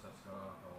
stuff's going.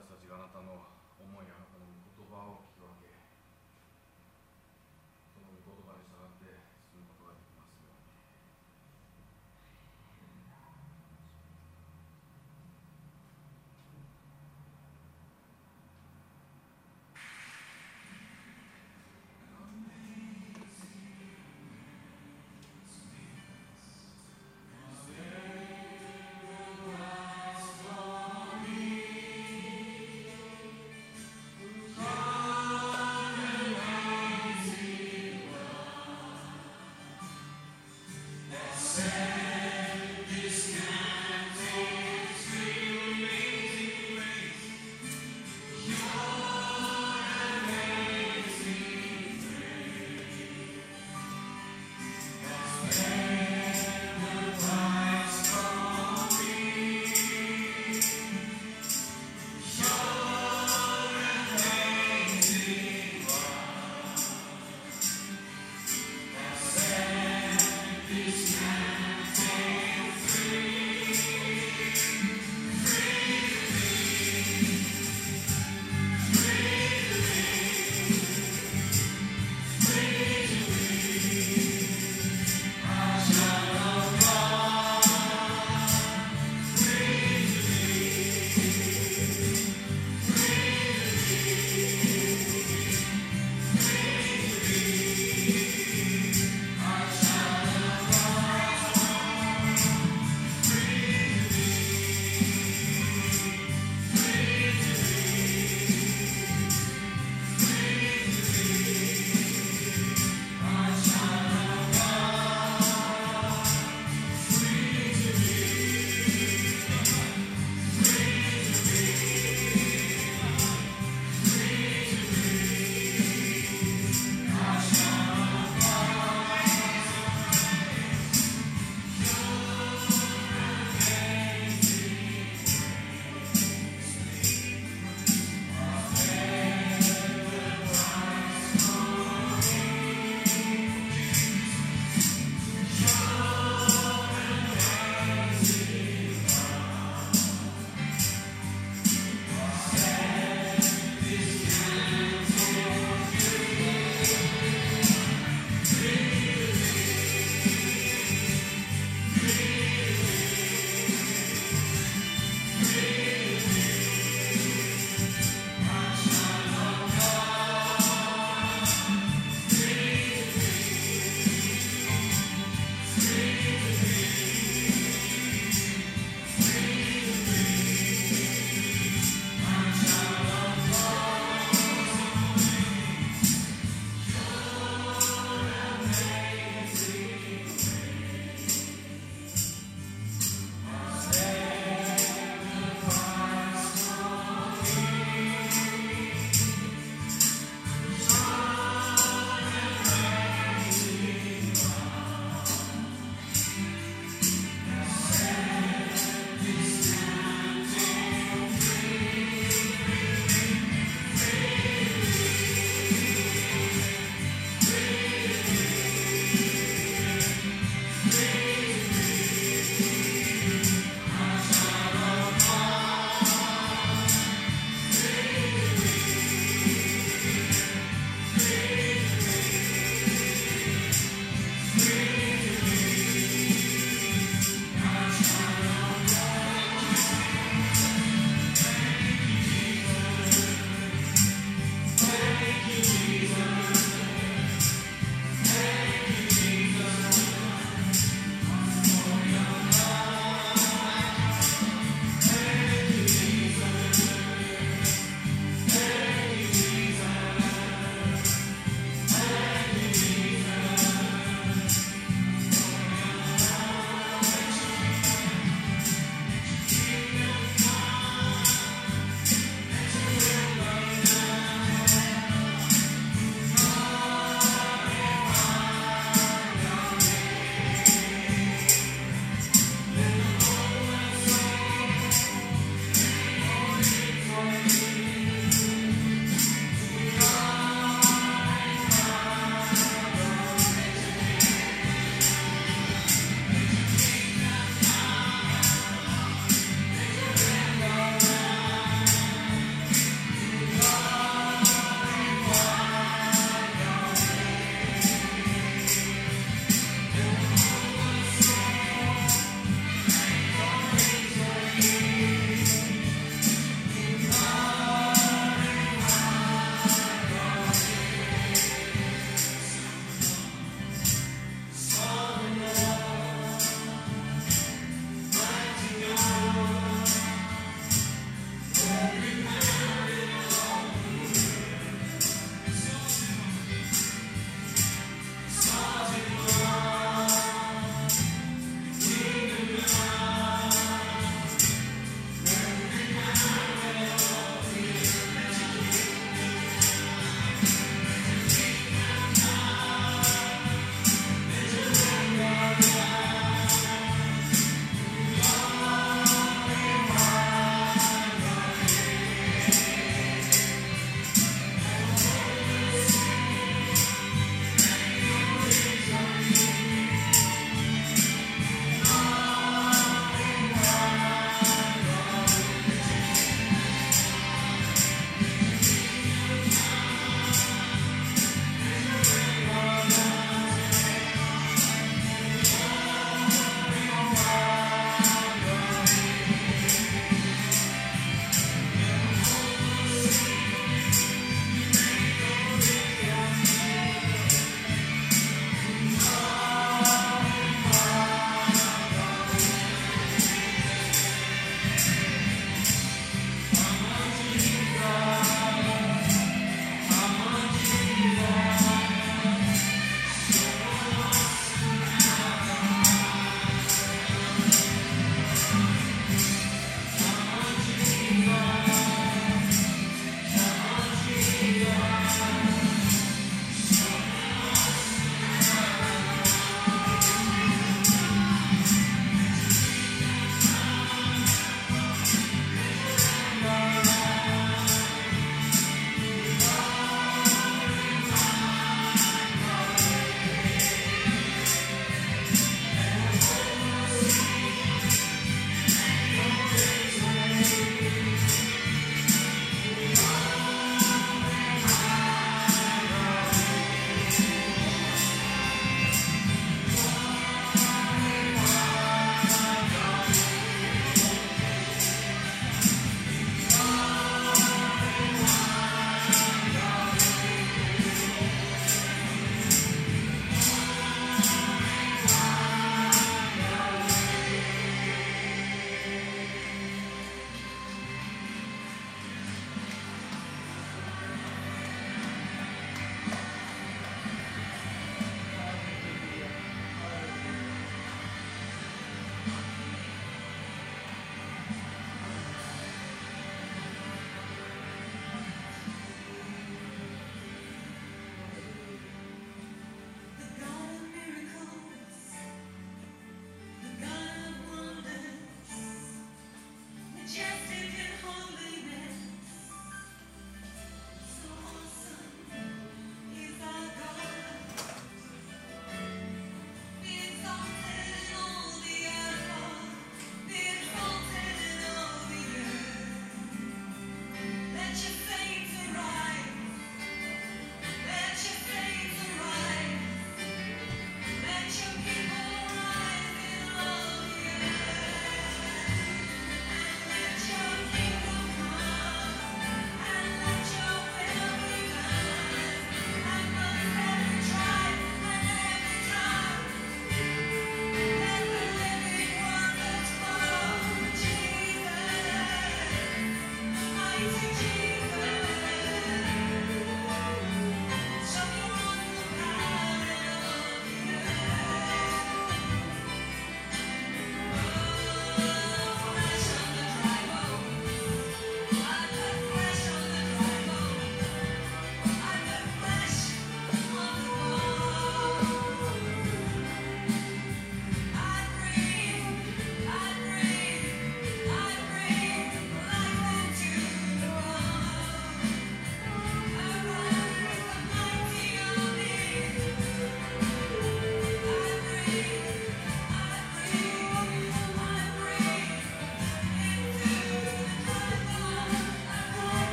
私たちがあなたの思いあなたの言葉を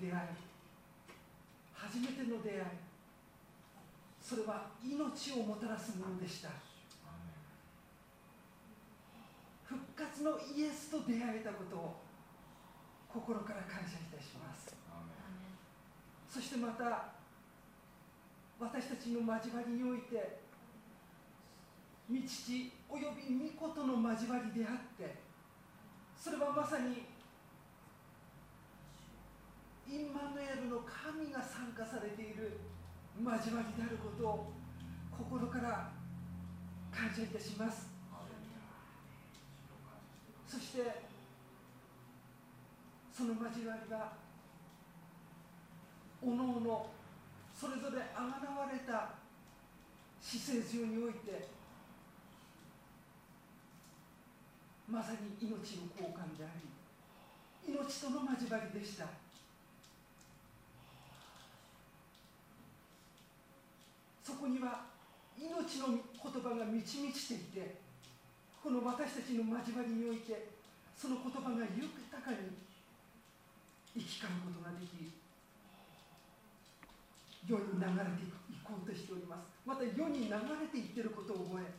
出会い。初めての出会い。それは命をもたらすものでした。復活のイエスと出会えたことを心から感謝いたします。そしてまた私たちの交わりにおいて御父および御子との交わりであってそれはまさにインマヌエルの神が参加されている交わりであることを心から感謝いたします。そしてその交わりがおのおのそれぞれあがなわれた死生上においてまさに命の交換であり命との交わりでした。そこには命の言葉が満ち満ちていてこの私たちの交わりにおいてその言葉が豊かに生き交うことができ世に流れていこうとしております。また世に流れていってることを覚え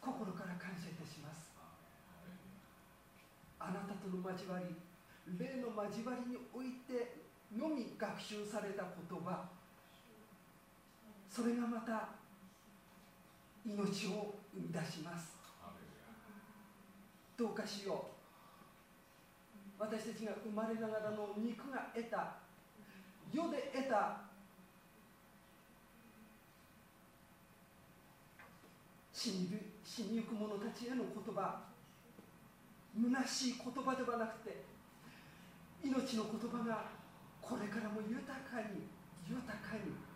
心から感謝いたします。あなたとの交わり霊の交わりにおいてのみ学習された言葉それがまた命を生み出します。どうかしよう。私たちが生まれながらの肉が得た。世で得た。死に死にゆく者たちへの言葉。虚しい言葉ではなくて命の言葉がこれからも豊かに豊かに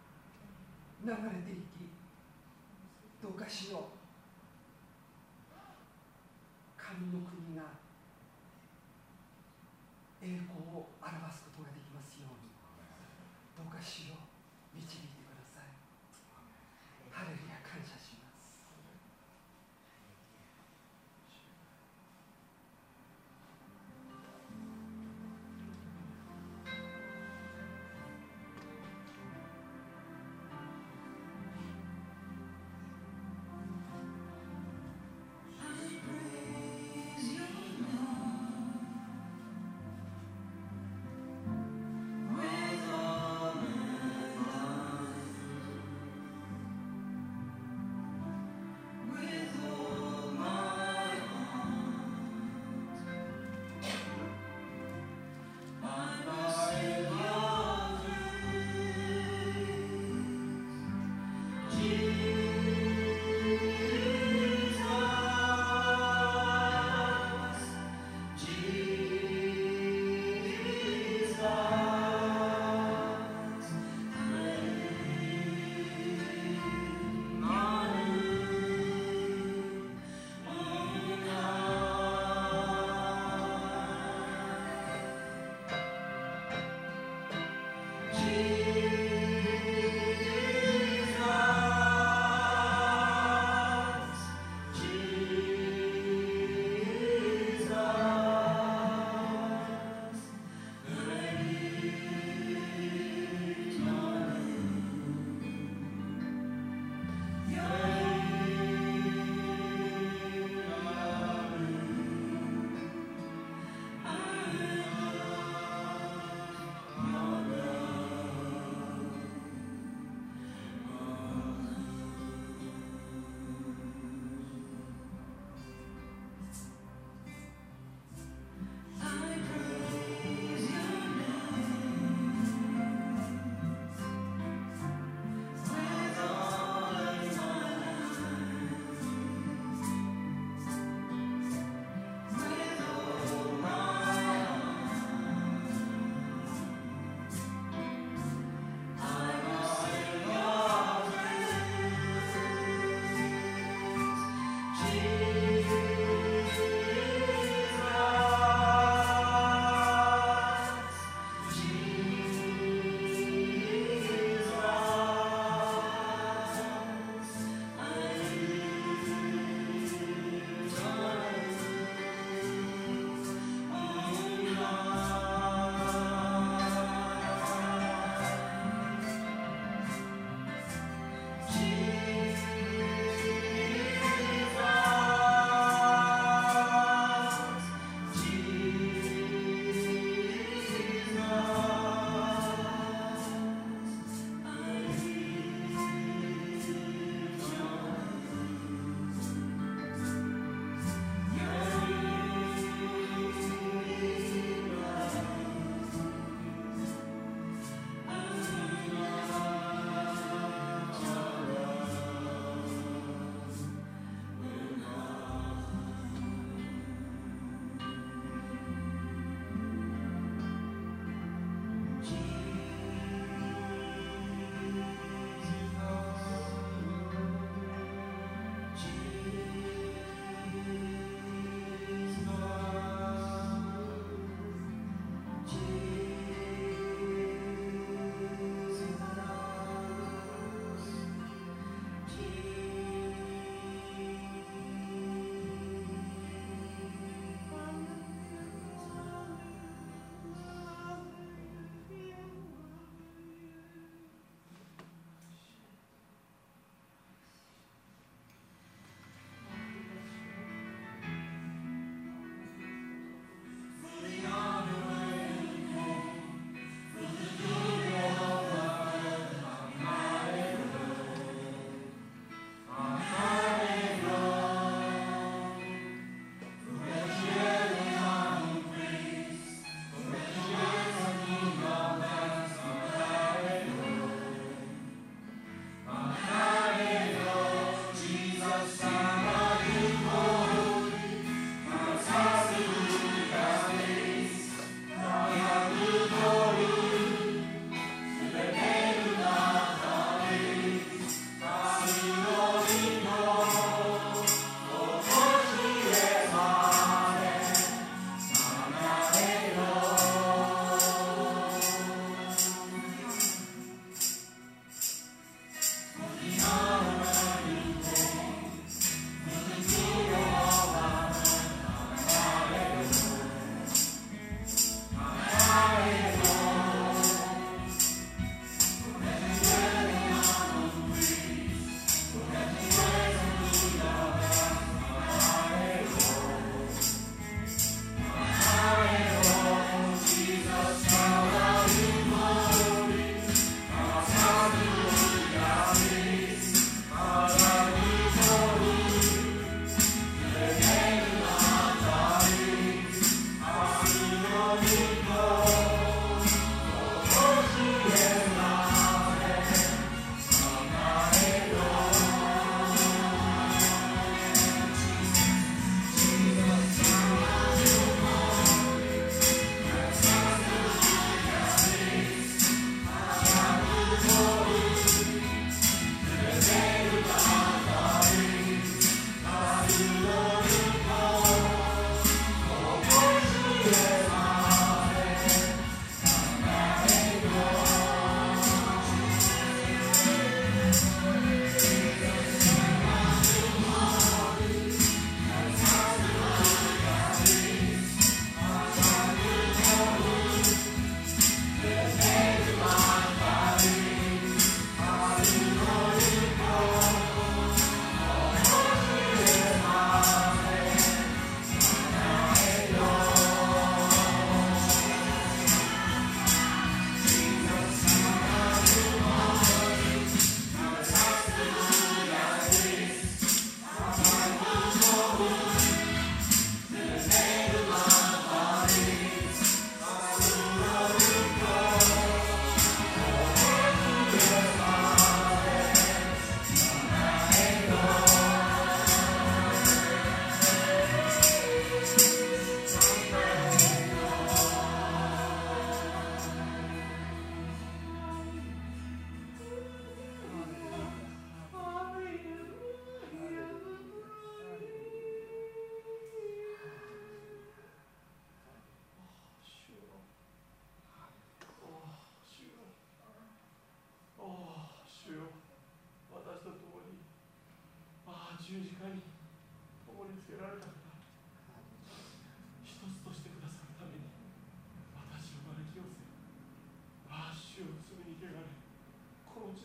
流れていきどうかしよう。神の国が栄光を表すことができます。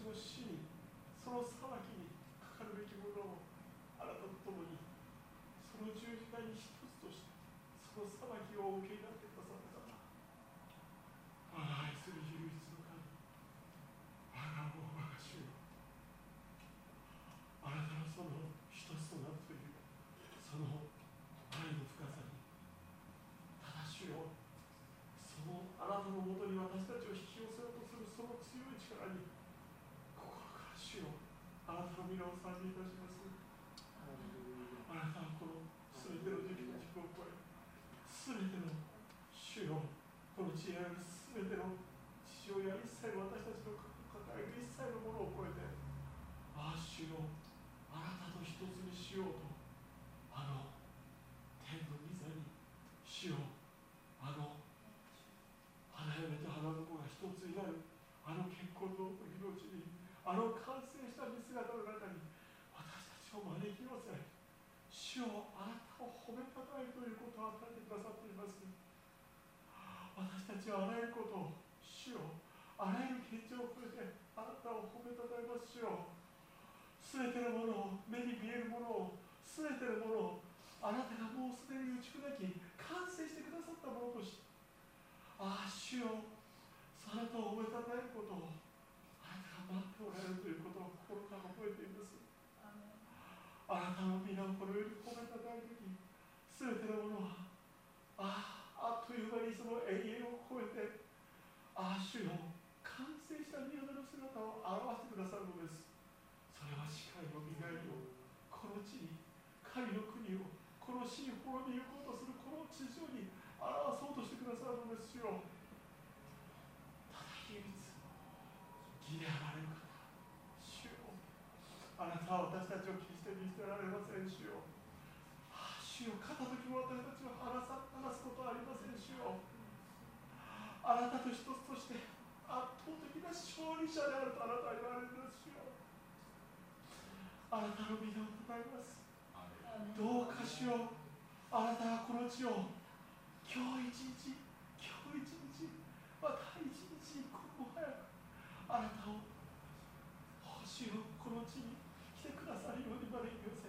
少しそろそろ裁きにかかるべきものをあなたと共にその十字架に一つとしてその裁きをお受けになってくださったから我が愛する唯一の神我が王我が主よあなたのその一つとなるというその愛の深さにただ主よそのあなたのもとに私たちを引き寄せようとするその強い力に心から主よあなたの皆を賛美いたしますあなたはこの全ての時期の軸を超え全ての主よこの知恵ある全ての父親一切の私たちの抱える一切のものを超えてああ主よあなたと一つにしようとあの天の御座に主よあの花嫁と花婿が一つになるあの結婚の時のうちにあの完成した見姿の中に私たちを招き寄せ主をあなたを褒めたたえということを与えてくださっていますあらゆることを主よあらゆる現状を超えてあなたを褒めたたえます主よすべてのものを目に見えるものをすべてのものをあなたがもうすでに打ち砕き完成してくださったものとしああ主よそなたを褒めたたえることをあなたが待っておられるということを心から覚えています。あなたの皆をこのように褒めたたえるときすべてのものはあああっという間にその永遠を超えてああ主よ完成した御業の姿を表してくださるのです。それは視界の磨いをこの地に神の国をこの死に滅びゆこうとするこの地上に表そう。としてくださるのですよただ唯一義であられる方主よ。あなたは私たちを決して見捨てられません主よああ主よ片時も私たちを離さ離すことはありません主よあなたと一つとして圧倒的な勝利者であるとあなたは言われるんですよ。あなたの皆をたたえます。どうかしよう。あなたはこの地を今日一日今日一日また一日一刻も早くあなたを星をこの地に来てくださるようにまで寄せ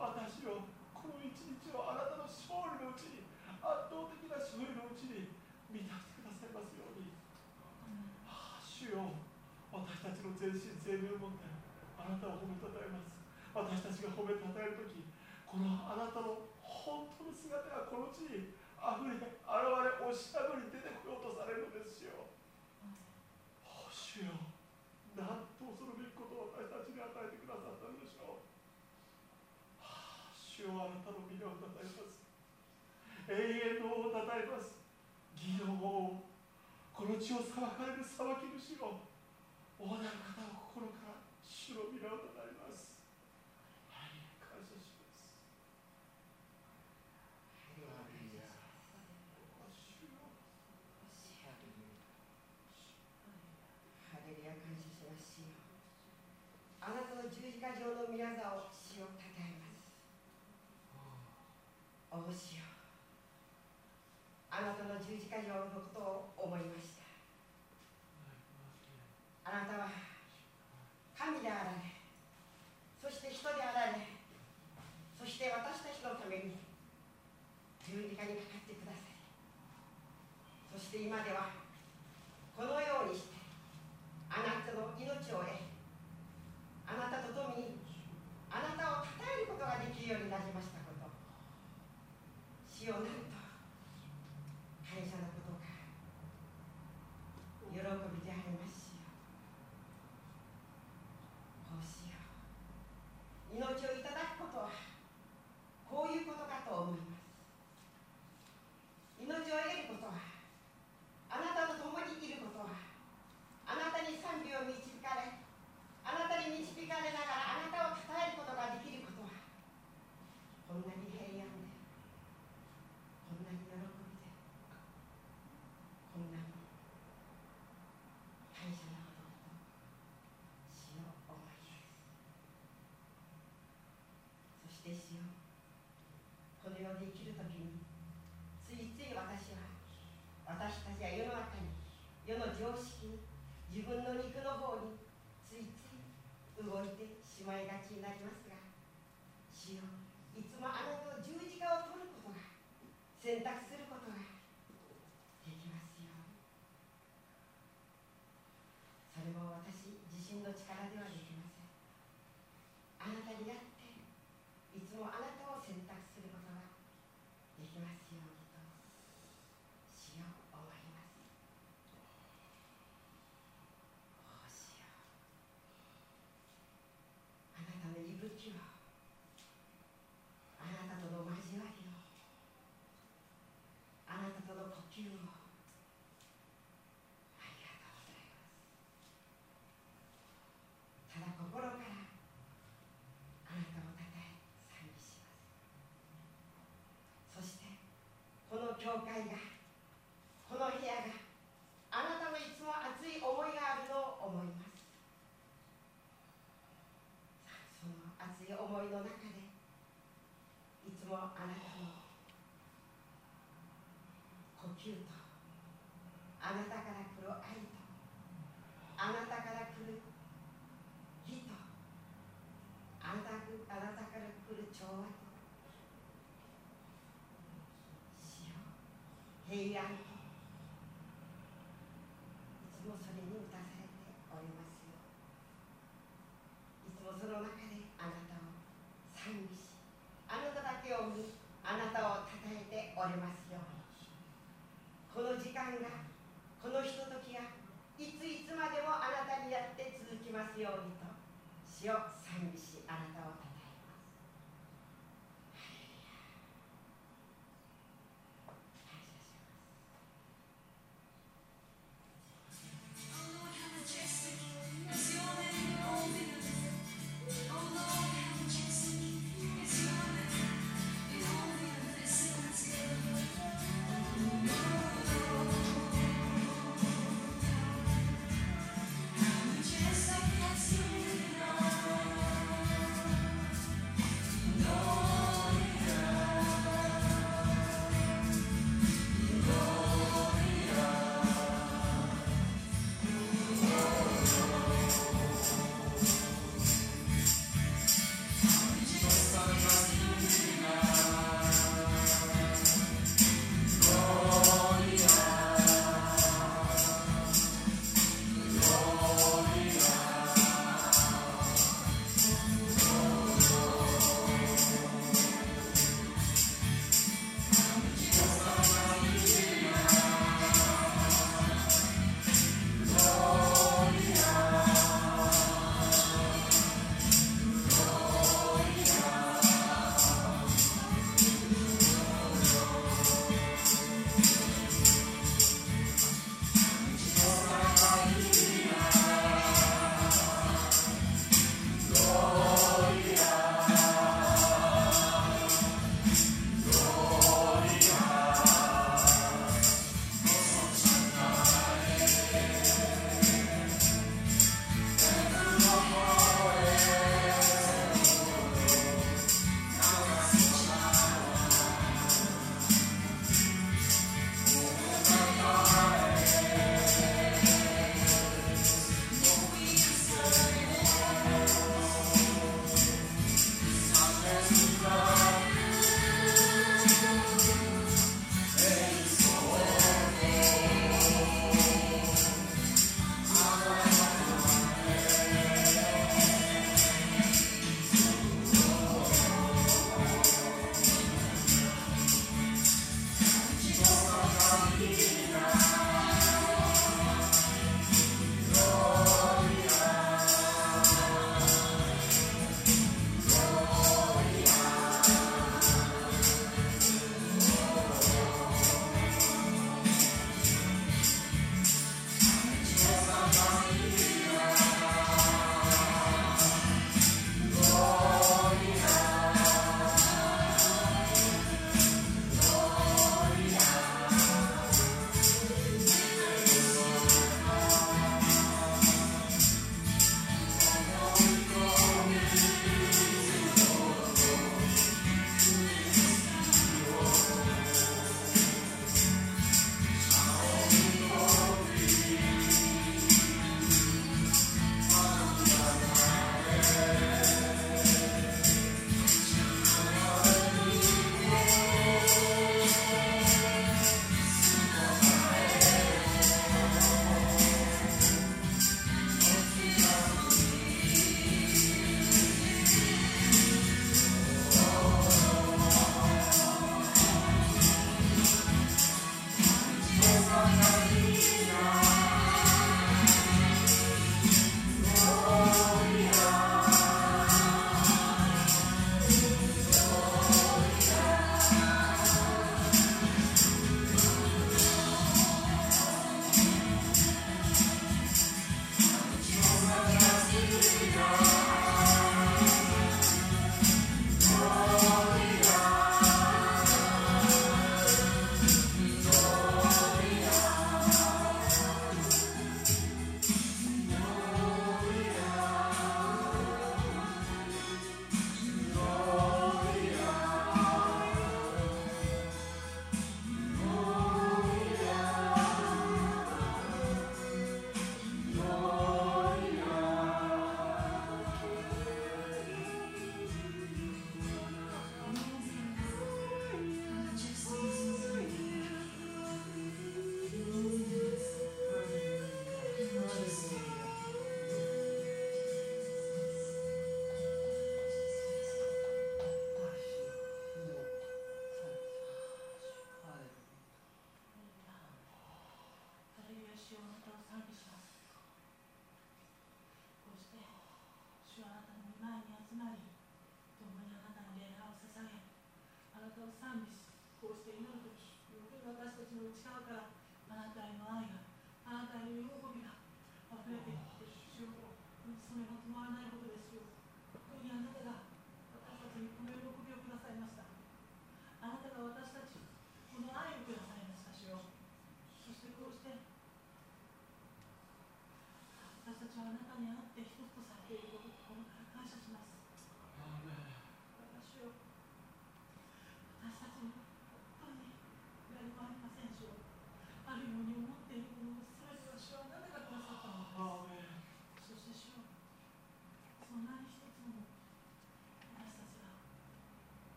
私をこの一日をあなたの勝利のうちに圧倒的な勝利のうちに満たしてくださいますようにああ主よ私たちの全身全霊を持ってあなたを褒めたたえます私たちが褒めたたえるときこのあなたの本当の姿がこの地にあふれ現れ押し破り出てこようとされるのですよ。主よなんと恐るべきことを私たちに与えてくださったのでしょう。はあ、主よあなたの皆をたたえます。永遠の王をたたえます。義の王この地を裁かれる裁き主を王なる方を心から主の皆をたたえます。はい、感謝します。主よハレルヤ感謝します。主よあなたの十字架上の皆座を主をたたえます。お主よあなたの十字架上のことを思いました。教会がこの部屋があなたのいつも熱い思いがあると思います。その熱い思いの中でいつもあなたの呼吸と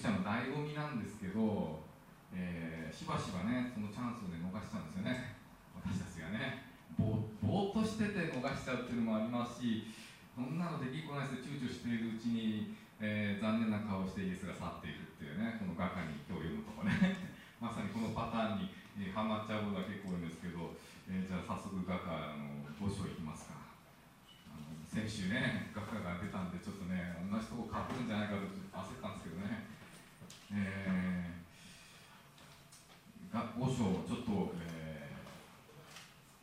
者の醍醐味なんですけど、えー、しばしばねそのチャンスを、ね逃しちゃうんですよね。私たちがね。ぼぼーっとしてて逃しちゃうっていうのもありますしそんなのできこないして躊躇しているうちに、えー、残念な顔をしてイエスが去っているっていうねこの画家に今日読むとかね。まさにこのパターンに、はまっちゃうことが結構多いんですけど、えー、じゃあ早速画家の5章いきますか。先週ね画家が出たんでちょっとね同じとこかぶるんじゃないかと焦ったんですけどね。えー、が5章ちょっと、え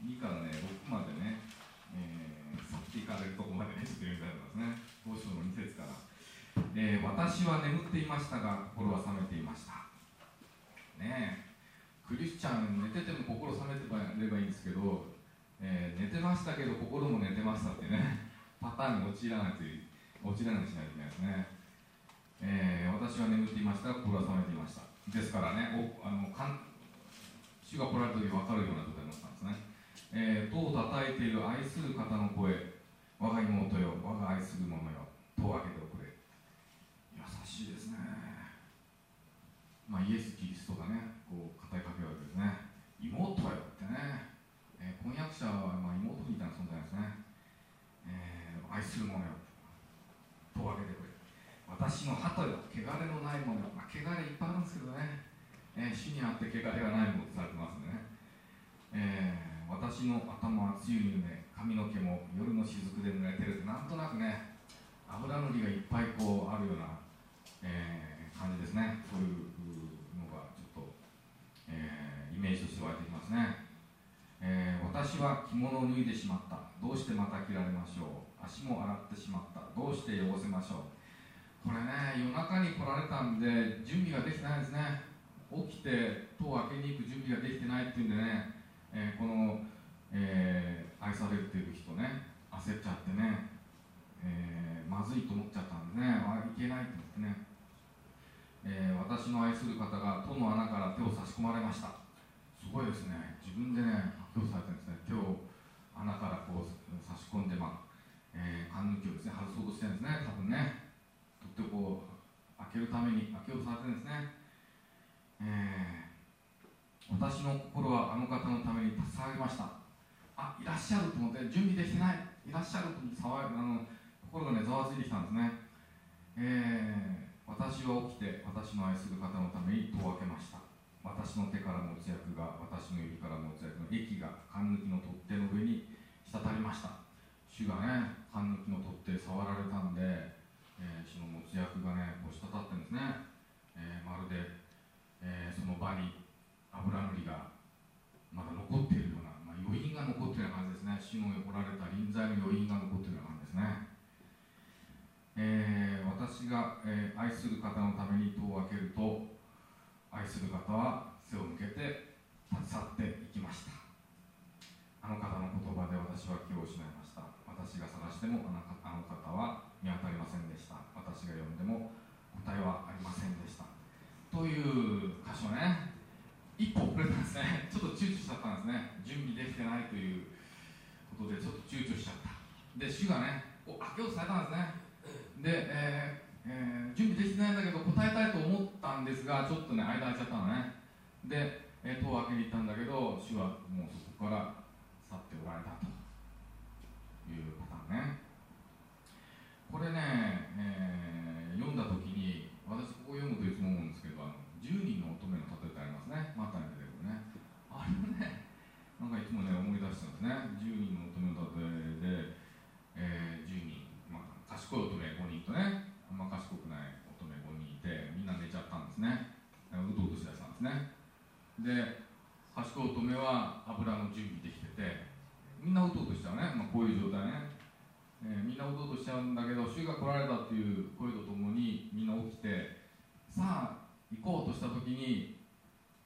ー、からね6までね、えー、さっき行かれるとこまでねちょっと読みたいと思いますね。5章の2節から、えー、私は眠っていましたが心は覚めていました。ねクリスチャン寝てても心覚めてればいいんですけど、えー、寝てましたけど心も寝てましたってね パターンに陥らないという陥らないしないといけないですね。えー、私は眠っていましたが心は覚めていました。ですからねおあのかん主が来られた時分かるような状態になったんですね、えー、戸を叩いている愛する方の声我が妹よ我が愛する者よ戸を開けておくれ。優しいですね。まあイエス・キリストがねこう語りかけるわけですね。妹よってね、えー、婚約者はまあ妹みたいな存在ですね、えー、愛する者よ。戸を開けてくれ。私の鳩よ汚れのないもの、まあ、汚れいっぱいあるんですけどね、えー、死にあって汚れがないものとされてますんでね、えー、私の頭は梅雨に濡れ髪の毛も夜の雫で濡れてるってなんとなくね油のりがいっぱいこうあるような、えー、感じですね。そういうのがちょっと、え、イメージとして湧いてきますね、えー、私は着物を脱いでしまった。どうしてまた着られましょう。足も洗ってしまった。どうして汚せましょう。これね夜中に来られたんで準備ができてないですね。起きて戸を開けに行く準備ができてないっていうんでね、えー、この、えー、愛されていう人ね焦っちゃってね、えー、まずいと思っちゃったんでねあいけないと思ってね、え私の愛する方が戸の穴から手を差し込まれました。すごいですね。自分でね発表されてるんですね。手を穴からこう差し込んで、まあえー、缶抜きをですね外そうとしてるんですね多分ね。とこう開けるために開けようとされてるんですね、えー、私の心はあの方のために携わりました。あいらっしゃると思って準備できてない。いらっしゃると騒あの心がねざわついてきたんですね、えー、私は起きて私の愛する方のために戸を開けました。私の手から持つ薬が私の指から持つ薬の液が缶抜きの取っ手の上に滴りました。主がね缶抜きの取っ手触られたんでえー、その持ち役がねこう滴ってんですね、えー、まるで、えー、その場に油塗りがまだ残っているような、まあ、余韻が残っているような感じですね。死のおられた臨在の余韻が残っているような感じですね。えー、私が、え、愛する方のために戸を開けると愛する方は背を向けて立ち去っていきました。あの方の言葉で私は気を失いました。私が探してもあの方は見当たりませんでした。私が読んでも答えはありませんでした。という箇所ね。一歩遅れたんですね。ちょっと躊躇しちゃったんですね。準備できてないということでちょっと躊躇しちゃった。で主がねお開けようとされたんですね。で、えーえー、準備できてないんだけど答えたいと思ったんですがちょっとね間空いちゃったのね。で、え、戸を開けに行ったんだけど主はもうそこから去っておられたというパターンね。これね、えー、読んだ時に私ここ読むといつも思うんですけどあの10人の乙女の例えってありますね。マタに出てくるね。あれねなんかいつもね思い出したんですね。10人の乙女の例えで、えー、10人、まあ、賢い乙女5人とねあんま賢くない乙女5人いてみんな寝ちゃったんですね。うとうとしだしたんですね。で賢い乙女は油の準備できててみんなうとうとしちゃうね、まあ、こういう状態ね。えー、みんなうとうとしちゃうんだけど主が来られたという声とともにみんな起きてさあ行こうとした時に、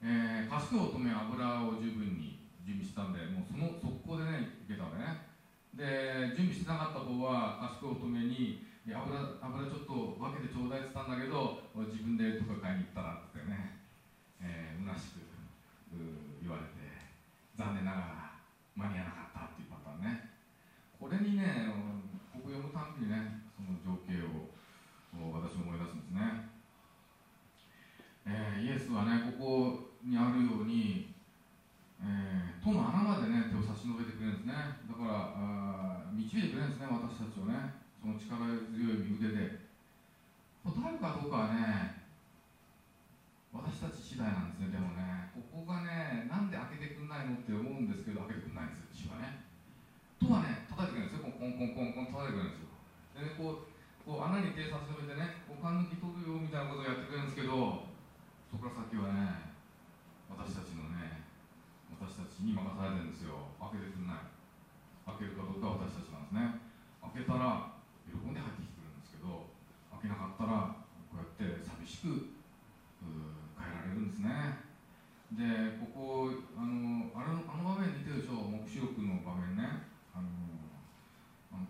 えー、賢い乙女油を十分に準備したんでもうその速攻でね行けたわけね。で準備してなかった方は賢い乙女に油油ちょっと分けてちょうだいって言ったんだけど自分でとか買いに行ったらってね、えー、虚しく言われて残念ながら間に合わなかったっていうパターンね。これにね読むたんびにねその情景を私思い出すんですね、えー、イエスはねここにあるように、えー、戸の穴までね手を差し伸べてくれるんですね。だから導いてくれるんですね私たちをね。その力強い身腕で。答えるかどうかはね私たち次第なんですねでもね。ここがねなんで開けてくんないのって思うんですけど開けてくんないんですよ父はね。戸はね叩いてくれるんですよ。コンコンコンコン叩いてくるんですよでねこうこう穴に手差し伸べてねお金抜き取るよみたいなことをやってくれるんですけどそこから先はね私たちのね私たちに任されてるんですよ開けてくんない開けるかどうかは私たちなんですね開けたら喜んで入ってきてくるんですけど開けなかったらこうやって寂しく変えられるんですねでここあのあれあの場面似てるでしょ黙示録の場面ね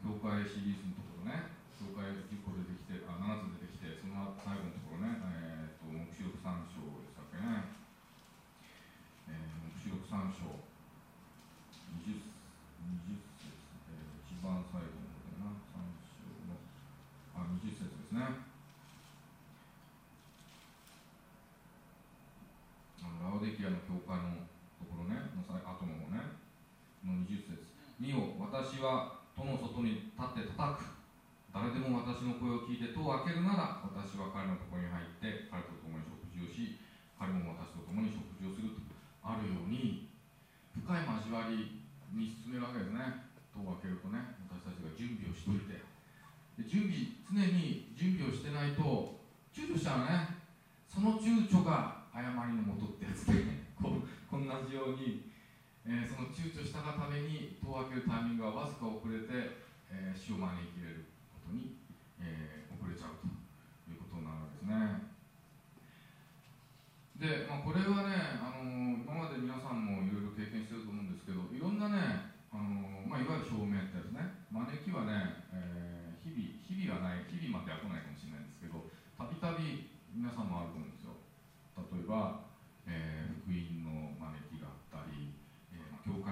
教会シリーズのところね教会10個出てきてあ7つ出てきてその最後のところね、えーと、と黙示録3章でしたっけね、えー、黙示録3章。20 20節、えー、一番最後のでな。3章のあ20節ですね。あのラオデキアの教会のところねの後の方ね。の20節。見よ私は戸の外に立って叩く。誰でも私の声を聞いて戸を開けるなら私は彼のところに入って彼と共に食事をし彼も私と共に食事をするとあるように深い交わりに進めるわけですね。戸を開けるとね私たちが準備をしといて。で準備常に準備をしてないと躊躇しちゃうね。その躊躇が誤りのもとってやつでねこ同じようにえー、その躊躇したがために戸を開けるタイミングがわずか遅れて、えー、死を招き入れることに、えー、遅れちゃうということになるわけですね。で、まあ、これはね、あのー、今まで皆さんもいろいろ経験してると思うんですけどいろんなね、あのまあ、いわゆる証明ってやつね招きはね、え日々日々はない日々までは来ないかもしれないんですけどたびたび皆さんもあると思うんですよ。例えば、え福音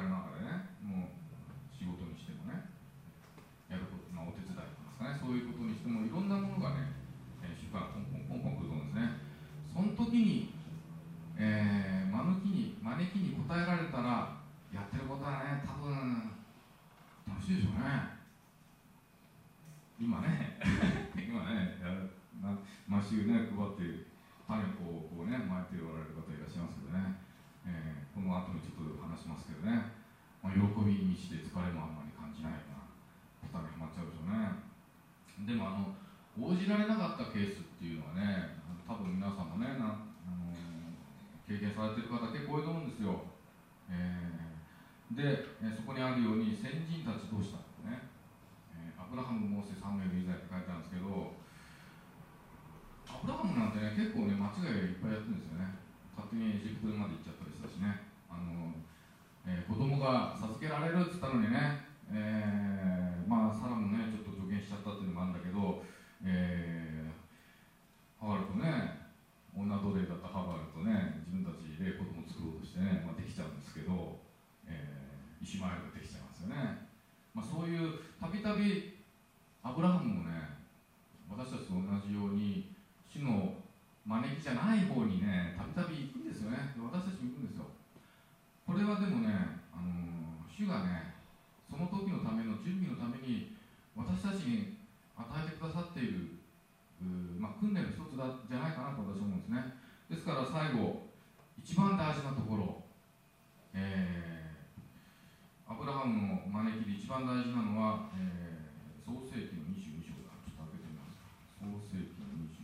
会の中でねもう仕事にしてもねやること、まあ、お手伝いとかねそういうことにしてもいろんなものがね、えー、主からポンポンポンポン来ると思うんですね。その時に、えー、招きに招きに答えられたらやってることはね多分楽しいでしょうね。今ね 今ね毎週ね配って種をこうね巻いておられる方いらっしゃいますけどね。えー、この後にちょっと話しますけどね、まあ、喜びにして疲れもあんまり感じないような答えにはまっちゃうでしょうね。でもあの応じられなかったケースっていうのはね多分皆さんもねな、あの、経験されてる方結構多いと思うんですよ、えー、で、そこにあるように先人たちどうしたね、えアブラハム、モーセ、サムエル、イザヤって書いてあるんですけどアブラハムなんてね結構ね間違いいっぱいやってるんですよね。勝手にエジプトまで行っちゃったりしたしね。あの、えー、子供が授けられるっつったのにね、えー、まあサラもねちょっと助言しちゃったっていうのもあるんだけど、えー、ハワルとね女奴隷だったハワルとね自分たちで子供を作ろうとしてね、まあ、できちゃうんですけど、えー、イシマエルができちゃいますよね、まあ、そういうたびたびアブラハムもね私たちと同じように主の招きじゃない方にねたびたび行くんですよね。私たちも行くんですよ。これはでもね、あの、主がねその時のための準備のために私たちに与えてくださっているまあ、訓練の一つだじゃないかなと私は思うんですね。ですから最後一番大事なところ、えー、アブラハムの招きで一番大事なのは、えー、創世紀の22章だちょっと開けてみます創世紀の22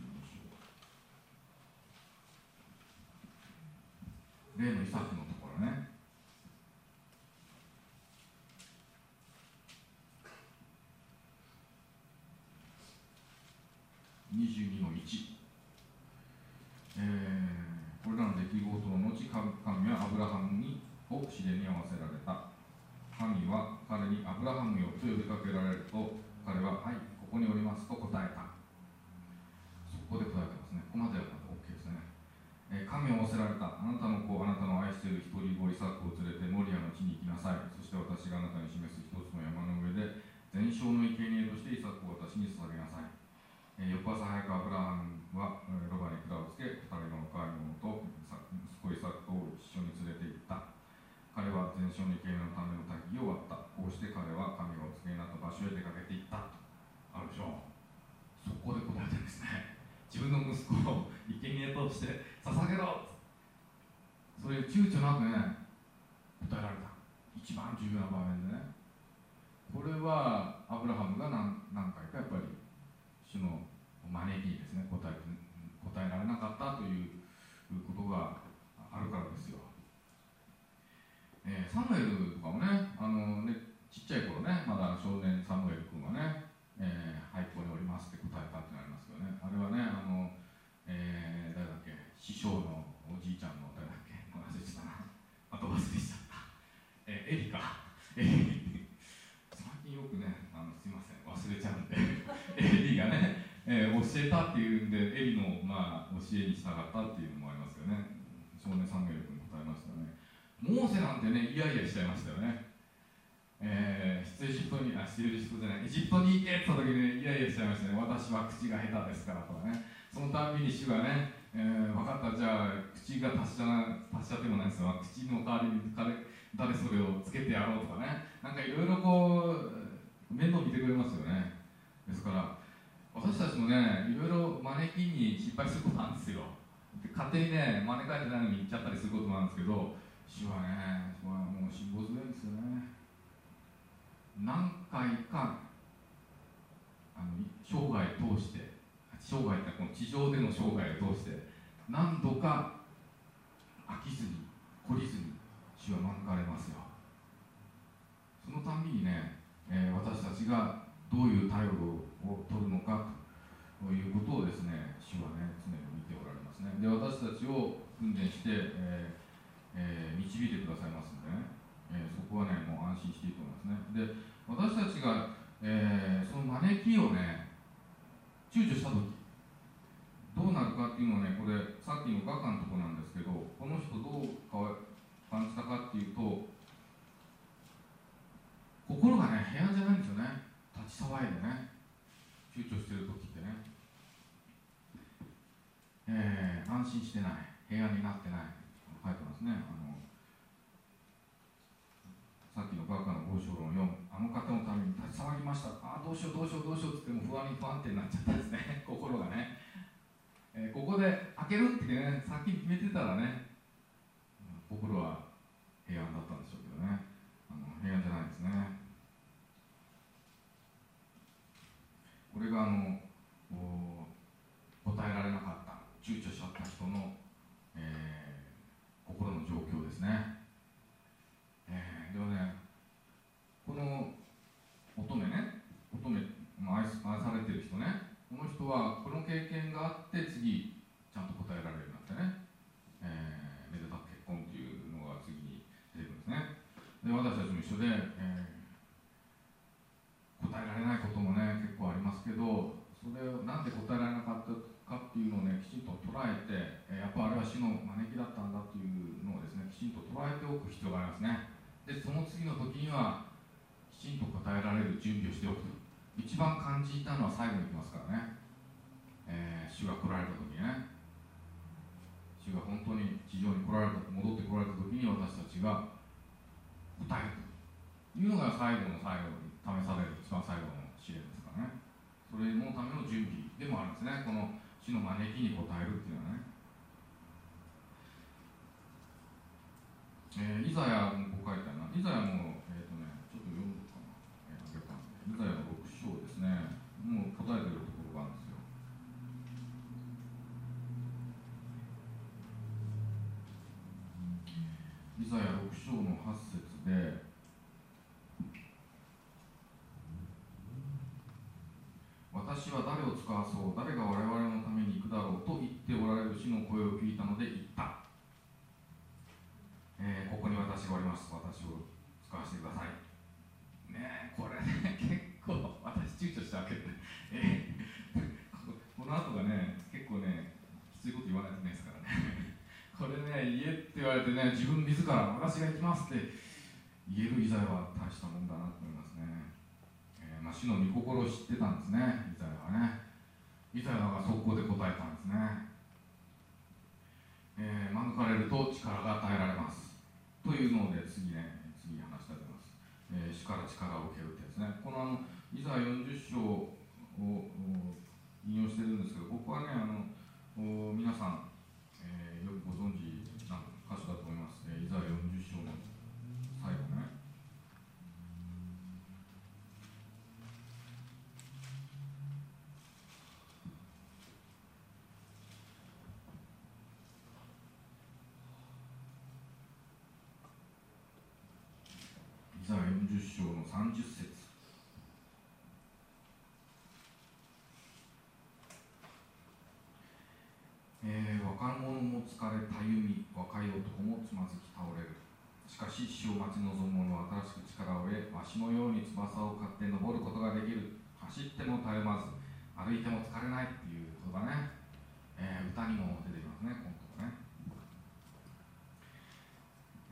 例のイサクのところね22の1、えー、これらの出来事の後神はアブラハムにを試練に合わせられた。神は彼にアブラハムよと呼びかけられると彼ははいここにおりますと答えた。そこで答えてますね。ここまではえ神を仰せられた。あなたの子あなたの愛している一人子イサクを連れてモリアの地に行きなさい。そして私があなたに示す一つの山の上で全焼の生贄としてイサクを私に捧げなさい、翌朝早くアブラハムはロバに蔵をつけ二人の若い者と息子イサクを一緒に連れて行った。彼は全焼の生贄のための焚きを割った。こうして彼は神がお告げになった場所へ出かけていった。あるでしょう。そこで答えてるんですね。自分の息子を生贄として捧げろそれ躊躇なくね答えられた。一番重要な場面でね。これはアブラハムが何何回かやっぱり主の招きにですね答え答えられなかったということがあるからですよ、えー、サムエルとかもねあのねちっちゃい頃ねまだ少年サムエル君はね「えー、廃校におります」って答えたってなりますよね。あれはねあの、えー、誰だっけ師匠のおじいちゃんの誰だっけ忘れてたなあと忘れちゃった、えー、エリエリカ。えー、教えたっていうんでエリの、まあ、教えに従ったっていうのもありますよね。少年サムエル君答えましたね。モーセなんてねイヤイヤしちゃいましたよね。えー、出エジプトにあ出エジプトじゃない。エジプトに行けって言った時にイヤイヤしちゃいましたね。私は口が下手ですからとかね。そのたんびに主がね、えー、分かったじゃあ口が達者な達者でもないですが口の代わりに誰誰それをつけてやろうとかね。なんかいろいろこう面倒見てくれますよね。ですから私たちもねいろいろ招きに失敗することなんですよ。で勝手にね招かれてないのに行っちゃったりすることもあるんですけど主はね主はもう辛抱強いんですよね。何回かあの生涯通して生涯ってこの地上での生涯を通して何度か飽きずに懲りずに主は招かれますよ。そのたんびにね、えー、私たちがどういう態度をを取るのかということをですね主はね常に見ておられますね。で私たちを訓練して、えーえー、導いてくださいますんでね、えー、そこはねもう安心していいと思いますね。で私たちが、えー、その招きをね躊躇した時どうなるかっていうのはねこれさっきの画家のとこなんですけどこの人どう感じたかっていうと心がね平安じゃないんですよね。立ち騒いでね。躊躇してる時ってね、えー、安心してない平安になってない。書いてますね。あのさっきのバカの豪商論4あの方のために立ち騒ぎましたああどうしようどうしようどうしようって言っても不安に不安定になっちゃった。んですね心がね、えー、ここで開けるってねさっき決めてたらね心は平安だったんでしょうけどね。あの平安じゃないですね。これがあの答えられなかった躊躇しちゃった人の、えー、心の状況ですね。えでもねこの乙女ね乙女愛愛されてる人ねこの人はこの経験があって次ちゃんと答えられるようになってね、えー、めでたく結婚っていうのが次に出てくるんですね。で私たちも一緒で、えー、れないこともね結構ありますけどそれをなんで答えられなかったかっていうのをねきちんと捉えて、えやっぱあれは死の招きだったんだっていうのをですねきちんと捉えておく必要がありますね。でその次の時にはきちんと答えられる準備をしておくと。一番感じたのは最後に来ますからね、えー、主が来られた時にね。主が本当に地上に来られた戻ってこられた時に私たちが答えるというのが最後の最後に試される一番最後の試練ですからねそれのための準備でもあるんですねこの主の招きに応えるっていうのはねえー、イザヤもこう書いてあるな。イザヤも、えっ、ー、とね、ちょっと読むかな。えー、あげたんで。イザヤの6章ですね。もう答えてるところがあるんですよ。イザヤ6章の8節で、私は誰を使わそう、誰が我々のために行くだろうと言っておられる主の声を聞いたので言った。えー、ここに私がおります。私を使わせてください。ねえこれね 結構私躊躇したわけで、えー、この後がね結構ねきついこと言わないといけないですからね。これね言えって言われてね自分自ら私が行きますって言えるイザヤは大したもんだなと思います、まあ、主の御心を知ってたんですね。イザヤはね。イザヤが速攻で答えたんですね。えー、免れると力が与えられます。というので次ね次話したいと思います、えー、主から力を受けるってやつね。このあのいざ40章を引用してるんですけど僕はねあの皆さん、えー、よくご存知な箇所だと思います、えー、いざ40章の最後ねザ40章の30節れたゆみ若い男もつまずき倒れる。しかしし死を待ち望む者は新しく力を得わしのように翼を買って登ることができる。走っても絶えまず歩いても疲れないっていう言葉ね、えー、歌にも出てきますね今度はね、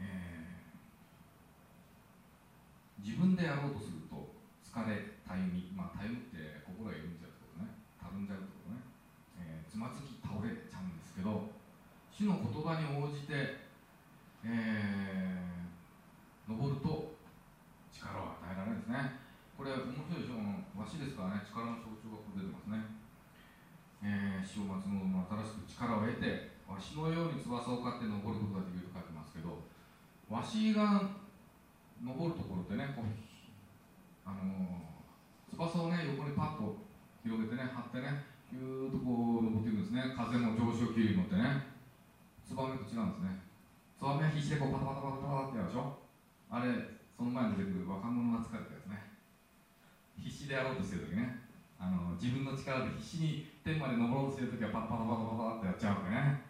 えー、自分でやろうとすると疲れたゆみまあたゆみって心が緩んじゃうってことね。たるんじゃうってことね、えー、つまずき倒れちゃうんですけど主の言葉に応じてえー、登ると力を与えられるんですね。これ面白いでしょ？うわしですからね、力の象徴が出てますね。えー、死を待つ者も新しく力を得て、わしのように翼を飼って登ることができると書いてますけど、わしが登るところってね、こうあのー、翼をね、横にパッと広げてね、張ってね、ぎゅーっとこう登っていくんですね。風の上昇気流に乗ってね。ツバメと違うんですね。ツバメは必死でこうパタパタパタパタってやるでしょ？あれその前に出てくる若者が疲れたやつね。必死でやろうとしてる時ね。あの自分の力で必死に天まで登ろうとしてる時はパタパタパタパタってやっちゃうわけね。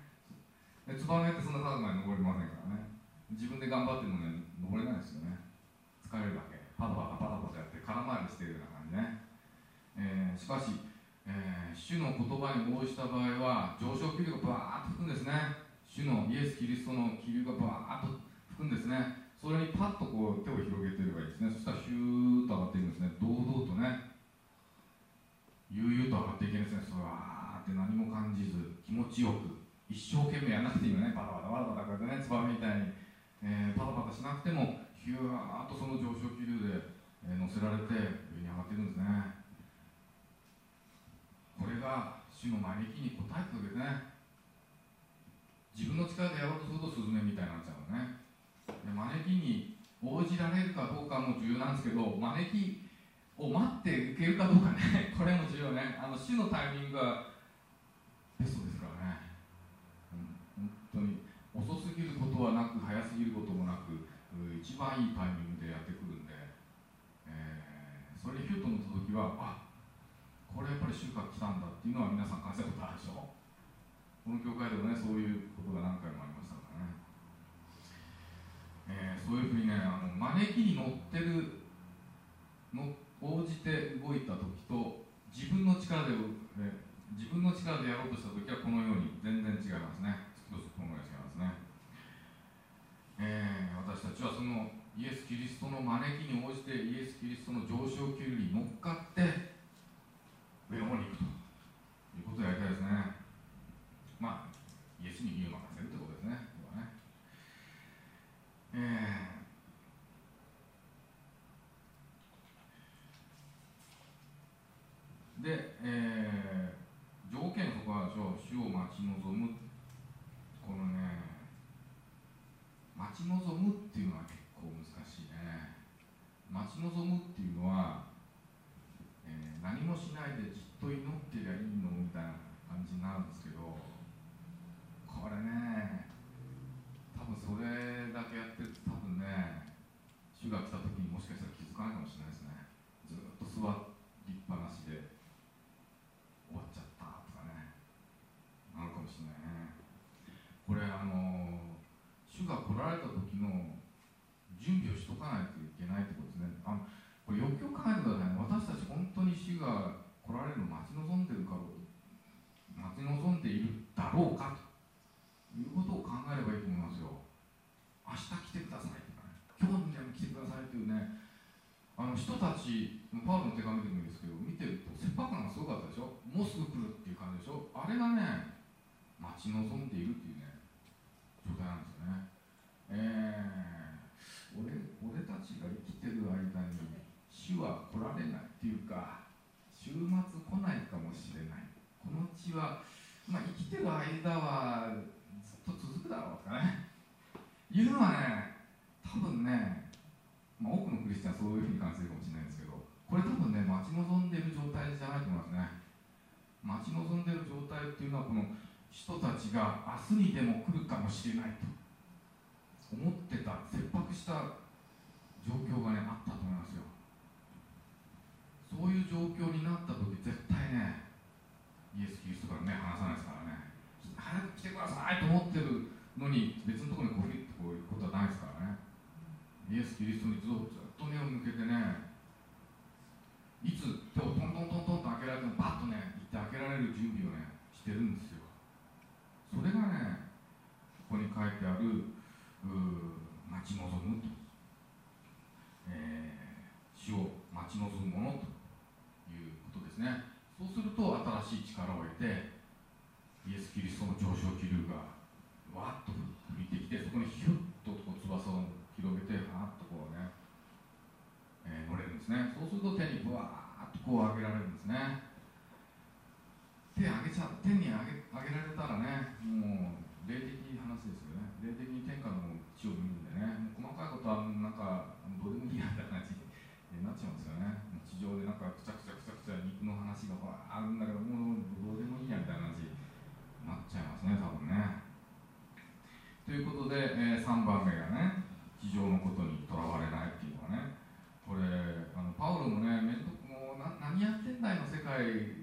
でツバメってそんな高くまで登れませんからね。自分で頑張ってもね登れないですよね。疲れるわけ。パタパタパタパタやって空回りしてるような感じね、えー、しかし、えー、主の言葉に応じた場合は上昇気流がバーッと吹くんですね。主のイエス・キリストの気流がバーッと吹くんですね。それにパッとこう手を広げてればいいですね。そしたらヒューッと上がっていくんですね。堂々とね。悠々と上がっていけるんですね。そわーって何も感じず気持ちよく。一生懸命やらなくていいのね。パタパタパタパタこうやってね。ツバメみたいに、えー、パタパタしなくてもヒューッとその上昇気流で、えー、乗せられて上に上がっていくんですね。これが主の招きに応えたわけですね。自分の力でやろうとするとスズメみたいになっちゃうのね。で招きに応じられるかどうかも重要なんですけど招きを待って受けるかどうかね。これも重要ね。あの死のタイミングがベストですからね、うん、本当に遅すぎることはなく早すぎることもなく一番いいタイミングでやってくるんで、えー、それヒュッと乗った時はあこれやっぱり収穫来たんだっていうのは皆さん感じたことあるでしょ。この教会でもねそういうことが何回もありましたからね、えー、そういうふうにねあの招きに乗ってるの応じて動いた時と自分の力で、え自分の力でやろうとした時はこのように全然違いますね。少しこのように違いますね、えー、私たちはそのイエス・キリストの招きに応じてイエス・キリストの上昇気流に乗っかって上の方に行くということをやりたいですね。まあ、イエスに身を任せるということですね。これはね。えー、で、えー、条件そこは主を待ち望む。このね待ち望むっていうのは結構難しいね。待ち望むっていうのは、えー、何もしないでじっと祈ってりゃいいのみたいな感じになるんですけど。これね多分それだけやってると多分ね主が来た時にもしかしたら気づかないかもしれないですね。ずっと座りっぱなしで終わっちゃったとかね。なるかもしれないね。これあの主が来られた時の準備をしとかないといけないってことですね。あのこれよくよく考えてくださいね私たち本当に主が来られるのを待ち望んでるか待ち望んでいるだろうかということを考えればいいと思いますよ明日来てくださいとかね今日みたいに来てくださいというねあの人たちパウロの手紙でもいいですけど見てると切迫感がすごかったでしょ？もうすぐ来るっていう感じでしょ？あれがね待ち望んでいるっていうね状態なんですよね。えー、俺俺たちが生きてる間に主は来られないっていうか週末来ないかもしれない。この地はまあ生きてる間はずっと続くだろうとかね。いうのはね多分ね、まあ、多くのクリスチャンはそういうふうに感じるかもしれないんですけどこれ多分ね待ち望んでいる状態じゃないと思いますね。待ち望んでる状態っていうのはこの人たちが明日にでも来るかもしれないと思ってた切迫した状況がねあったと思いますよ。そういう状況になった時絶対ねイエス・キリストから目離さないですからね。早く来てくださいと思ってるのに別のところにこういうこういうことはないですからね。イエス・キリストにずっと目を向けてねいつ手をトントントントンと開けられてもバッとね行って開けられる準備をねしてるんですよ。それがねここに書いてある待ち望むと、えー、死を待ち望むものということですね。そうすると新しい力を得てイエス・キリストの上昇気流がわっと吹いてきてそこにヒュッとこう翼を広げてわっとこうねえー、乗れるんですね。そうすると手にぶわーっとこう上げられるんですね。手上げちゃ手に上げ上げられたらねもう霊的話ですよね。霊的に天下の地を見るんでね細かいことはなんかどうでもいいやみたいな感じになっちゃうんですよね。地上でなんかくちゃくちゃくちゃくちゃ肉の話があるんだけどもうどうでもいいやみたいな感じになっちゃいますね多分ね。ということで、えー、3番目がね地上のことにとらわれないっていうのはね。これあのパウロもね面倒もうな何やってんだいの世界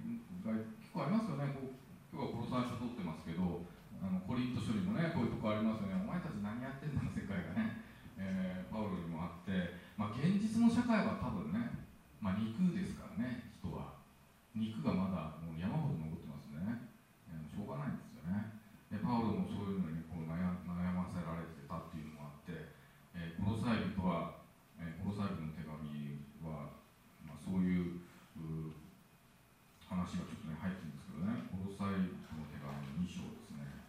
が結構ありますよね。こう今日はこの最初撮ってますけどあのコリント書にもねこういうとこありますよね。お前たち何やってんだの世界がね、えー、パウロにもあって、まあ、現実の社会は多分ね、まあ、肉ですからね人は。肉がまだもう山ほど残ってますね、えー、しょうがないんですよね。でパウロもそういうのにこう悩悩ませられてたっていうのもあって、えー、この際人は、えー、この際人のそういう話がちょっとね入ってるんですけどね、この際の手紙の2章ですね。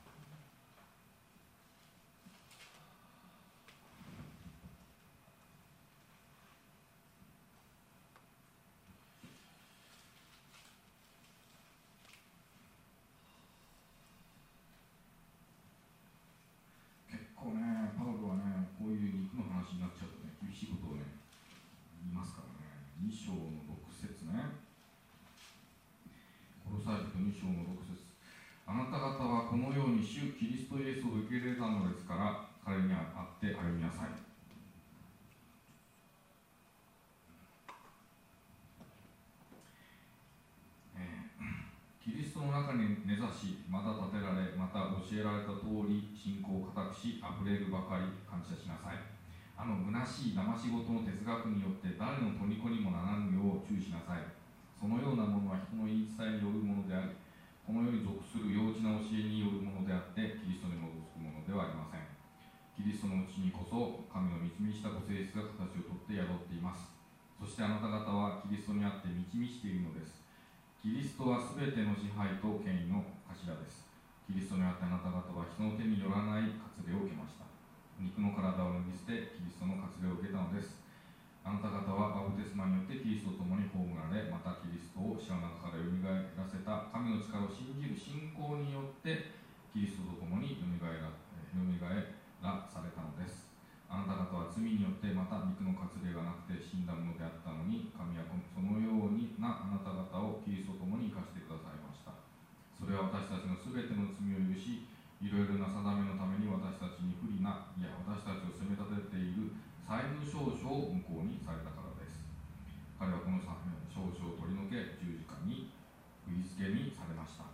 結構ね、パウロはね、こういう肉の話になっちゃうとね、厳しいことをね、言いますからね。2章の6節ね殺された2章の6節。あなた方はこのように主キリストイエスを受け入れたのですから彼に会って歩みなさい。キリストの中に根ざし、また立てられ、また教えられた通り、信仰を固くし、あふれるばかり感謝しなさい。あの虚しい騙し事の哲学によって誰の虜にもならぬよう注意しなさい。そのようなものは人の言い伝えによるものでありこの世に属する幼稚な教えによるものであってキリストに基づくものではありません。キリストのうちにこそ神の満ち満ちたご性質が形をとって宿っています。そしてあなた方はキリストにあって満ち満ちているのです。キリストは全ての支配と権威の頭です。キリストにあってあなた方は人の手によらない割礼を受けました。肉の体を脱ぎ捨てキリストの割礼を受けたのです。あなた方はバプテスマによってキリストと共に葬られまたキリストを死の中からよみがえらせた神の力を信じる信仰によってキリストと共によみがえらよみがえらされたのです。あなた方は罪によってまた肉の割礼がなくて死んだものであったのに神はそのようになあなた方をキリストと共に生かしてくださいました。それは私たちの全ての罪を許しいろいろな定めのために私たちに不利ないや私たちを責め立て債務証書を無効にされたからです。彼はこの証書を取り除け十字架に釘付けにされました。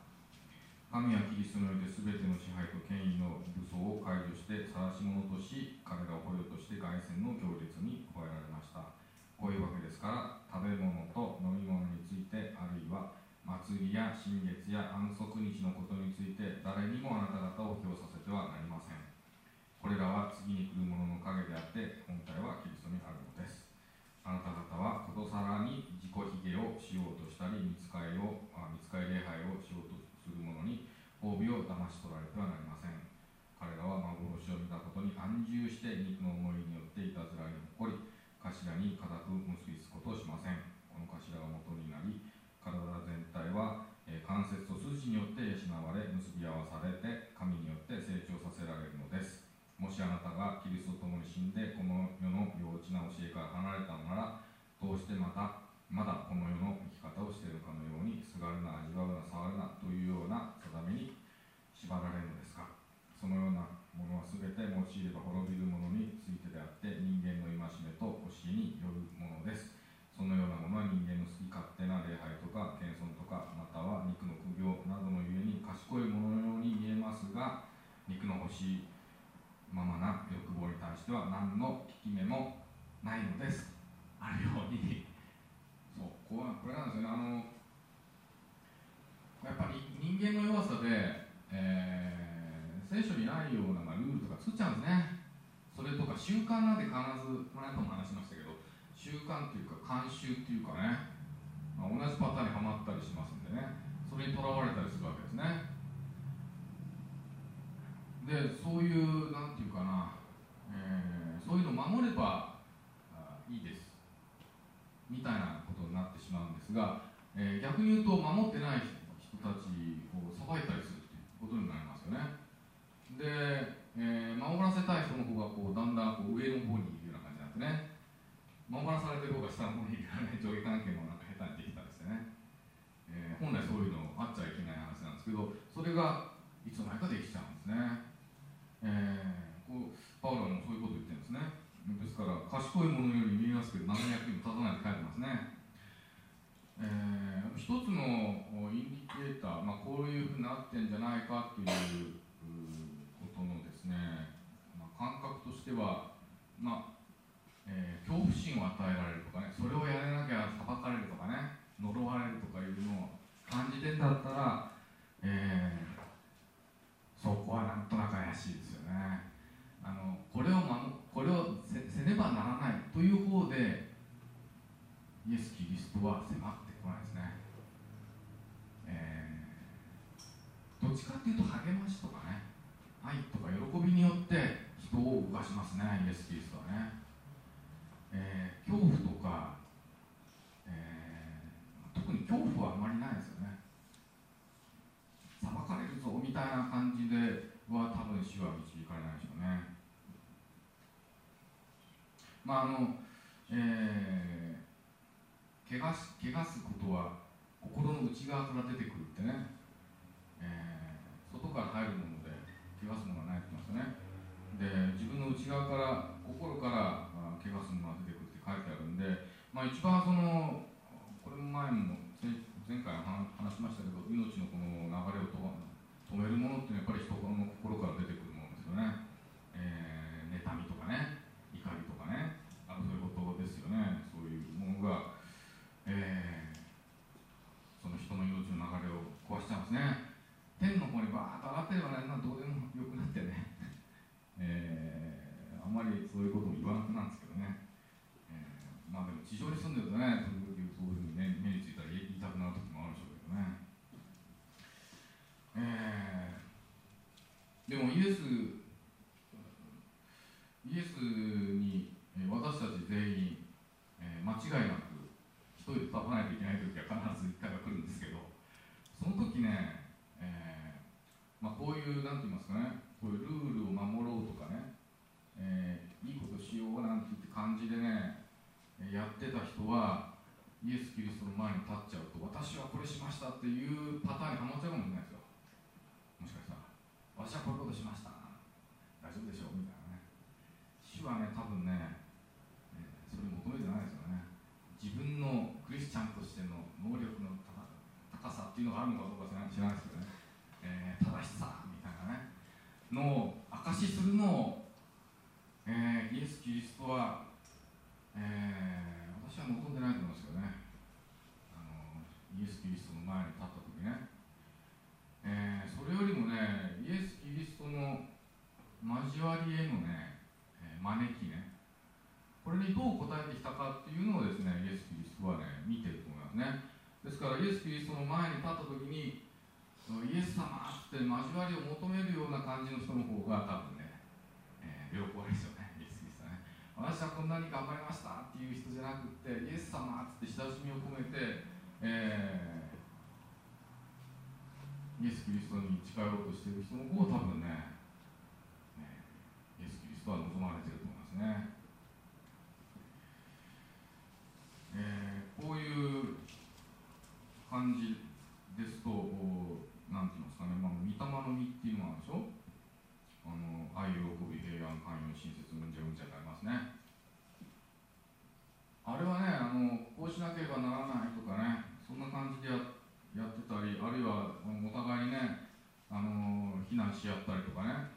神はキリストにおいて全ての支配と権威の武装を解除して晒し者とし彼らを捕虜として凱旋の行列に加えられました。こういうわけですから食べ物と飲み物についてあるいは祭りや新月や安息日のことについて誰にもあなた方を評させてはなりません。これらは次に来るものの影であって本体はキリストにあるのです。あなた方はことさらに自己卑下をしようとしたり見つかりを見つかり礼拝をしようとする者に褒美を騙し取られてはなりません。彼らは幻を見たことに安住して肉の思いによっていたずらに誇り頭に固く結びつくことをしません。この頭が元になり体全体は、関節と筋によって養われ結び合わされて神によって成長させられるのです。もしあなたがキリストと共に死んでこの世の幼稚な教えから離れたのならどうしてまたまだこの世の生き方をしているかのようにすがるな味わうな触るなというような定めに縛られるのですか？そのようなものは全て用いれば滅びるものについてであって人間の戒めと教えによるものです。そのようなものは人間の好き勝手な礼拝とか謙遜とかまたは肉の苦行などのゆえに賢いもののように見えますが肉の欲しいままな欲望に対しては何の効き目もないのです。あるように。そうこうこれなんですよね。あのやっぱり人間の弱さで、えー、聖書にないような、ま、ルールとか作っちゃうんですね。それとか習慣なんて必ずこの間も話しましたけど習慣っていうか慣習っていうかね、まあ、同じパターンにはまったりしますんでね。それにとらわれたりするわけですね。でそういうなんていうかな、えー、そういうのを守ればいいです。みたいなことになってしまうんですが、えー、逆に言うと守ってない人たちを裁いたりするっていうことになりますよね。で、えー、守らせたい人の方がこうだんだんこう上の方にいるような感じになってね。守らされてる方が下の方にいるよね上下関係もなんか下手にできたりしてね、えー、本来そういうのあっちゃいけない話なんですけどそれがいつの間にかできちゃうんですね、えー、こうパウロもそういうこと言ってるんですね。ですから賢いものより見えますけど何の役にも立たないって書いてますね。えー、一つのインディケーター、まあ、こういうふうになってんじゃないかということのですね、まあ、感覚としては、まあえー、恐怖心を与えられるとかねそれをやらなきゃ裁かれるとかね呪われるとかいうのを感じてんだったら、えー、そこはなんとなく怪しいですよね。あのこれを守これをせせねばならないという方でイエス・キリストは迫ってこないですね、えー、どっちかっていうと励ましとかね愛とか喜びによって人を動かしますねイエス・キリストはね、えー、恐怖とか、えー、特に恐怖はあまりないですよかれるぞみたいな感じでは多分死は導かれないでしょうね。まああのえー怪我す怪我すことは心の内側から出てくるってね、えー、外から入るもので怪我すものはないって言いますよね。で自分の内側から心から怪我すものが出てくるって書いてあるんで、まあ、一番そのこれも前も前回話しましたけど命のこの流れを止めるものってやっぱり人の心から出てくるものですよね、えー、妬みとかね怒りとかね。あそういうことですよね。そういうものがえー、その人の命の流れを壊しちゃうんですね。天の方にバーッと上がってればねどうでもよくなってね、えー、あんまりそういうことも言わなくなるんですけどね、えー、まあでも地上に住んでるとね時々そういうふうに、ね、目についたら言いたくなる時もあるでしょうけどね、えー、でもイエスイエスに私たち全員、えー、間違いなくトイレ立たないといけない時は必ず1回は来るんですけどその時ね、えー、まあ、こういう何て言いますかねこういうルールを守ろうとかね、えー、いいことしようなんて言って感じでねやってた人はイエス・キリストの前に立っちゃうと私はこれしましたっていうパターンにはまっちゃうかもしれないですよもしかしたら私はこういうことしました大丈夫でしょうみたいなね主はね多分ねそれ求めてないですよね自分のクリスチャンとしての能力の高さっていうのがあるのかどうか知らないですけどね、えー、正しさみたいなねのを証しするのを、えー、イエス・キリストは、えー、私は望んでないと思いますけどねあのイエス・キリストの前に立った時ね、えー、それよりもねイエス・キリストの交わりへのね、え招きねこれにどう答えてきたかっていうのをですねイエス・キリストはね見てると思いますねですからイエス・キリストの前に立った時にイエス様って交わりを求めるような感じの人の方が多分ね、えー、喜ばれですよねイエス・キリストね。私はこんなに頑張りましたっていう人じゃなくてイエス様って親しみを込めて、えー、イエス・キリストに近寄ろうとしている人の方が多分ねねイエス・キリストは望まれてると思いますね。えー、こういう感じですと、なんて言いますかね、まあ、御霊の実っていうのがあるでしょ？愛喜び平安寛容親切文んじゃむんじゃになりますね。あれはねあのこうしなければならないとかねそんな感じでやってたりあるいはお互いにねあの避難し合ったりとかね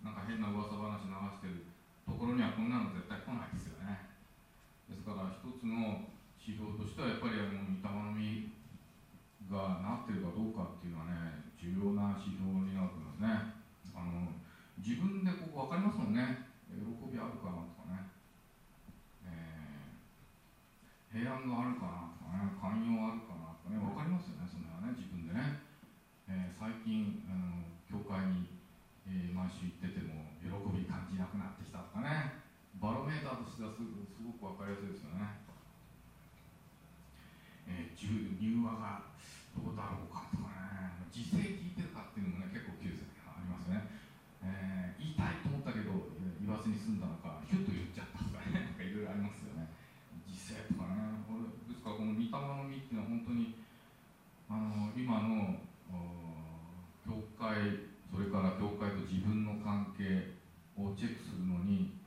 なんか変な噂話流してるところにはこんなの絶対来ないですよね。ですから一つの指標としてはやっぱりあの御霊の実がなってるかどうかっていうのはね重要な指標になるてますねあの自分でここ分かりますもんね。喜びあるかなとかね、えー、平安があるかなとかね寛容あるかなとかね分かりますよねその辺はね自分でね、えー、最近あの教会に、えー、毎週行ってても喜び感じなくなってきたとかね。バロメーターとしてはすごく分かりやすいですよね、えー、入話がどうだろうかとかね。時勢聞いてるかっていうのもねいたいと思ったけど言わずに済んだのかヒュッと言っちゃったとかねなんかいろいろありますよね時勢とかねこれですからこの御霊の実っていうのは本当にあの今の教会それから教会と自分の関係をチェックするのに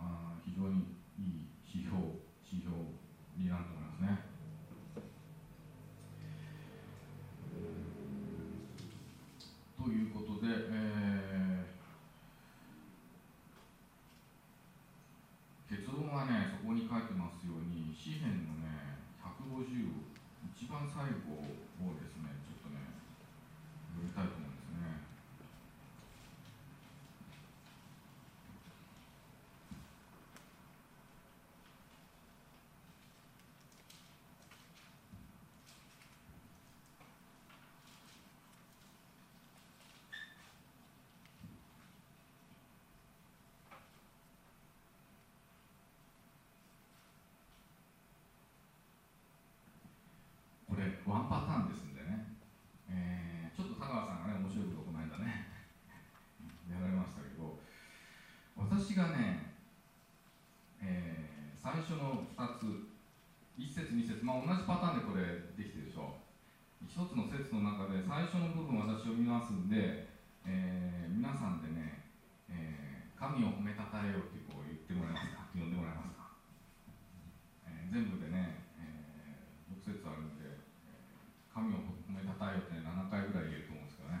あ非常にいい指標指標になると思いますね。ということで、えー、結論はねそこに書いてますように詩篇のね150一番最後をですねちょっとね読みたいと思います。ワンパターンですんでね、えー、ちょっと田川さんがね面白いことこの間ねやられましたけど私がね、えー、最初の2つ1節2節まあ同じパターンでこれできてるでしょ。う1つの説の中で最初の部分私を見ますんで、えー、皆さんでね、えー、神を褒めたたえようってこう言ってもらえますか？呼んでもらえますか、えー、全部でね、えー、6節あるんで神を褒めたたえようって7回ぐらい言えると思うんですけどね、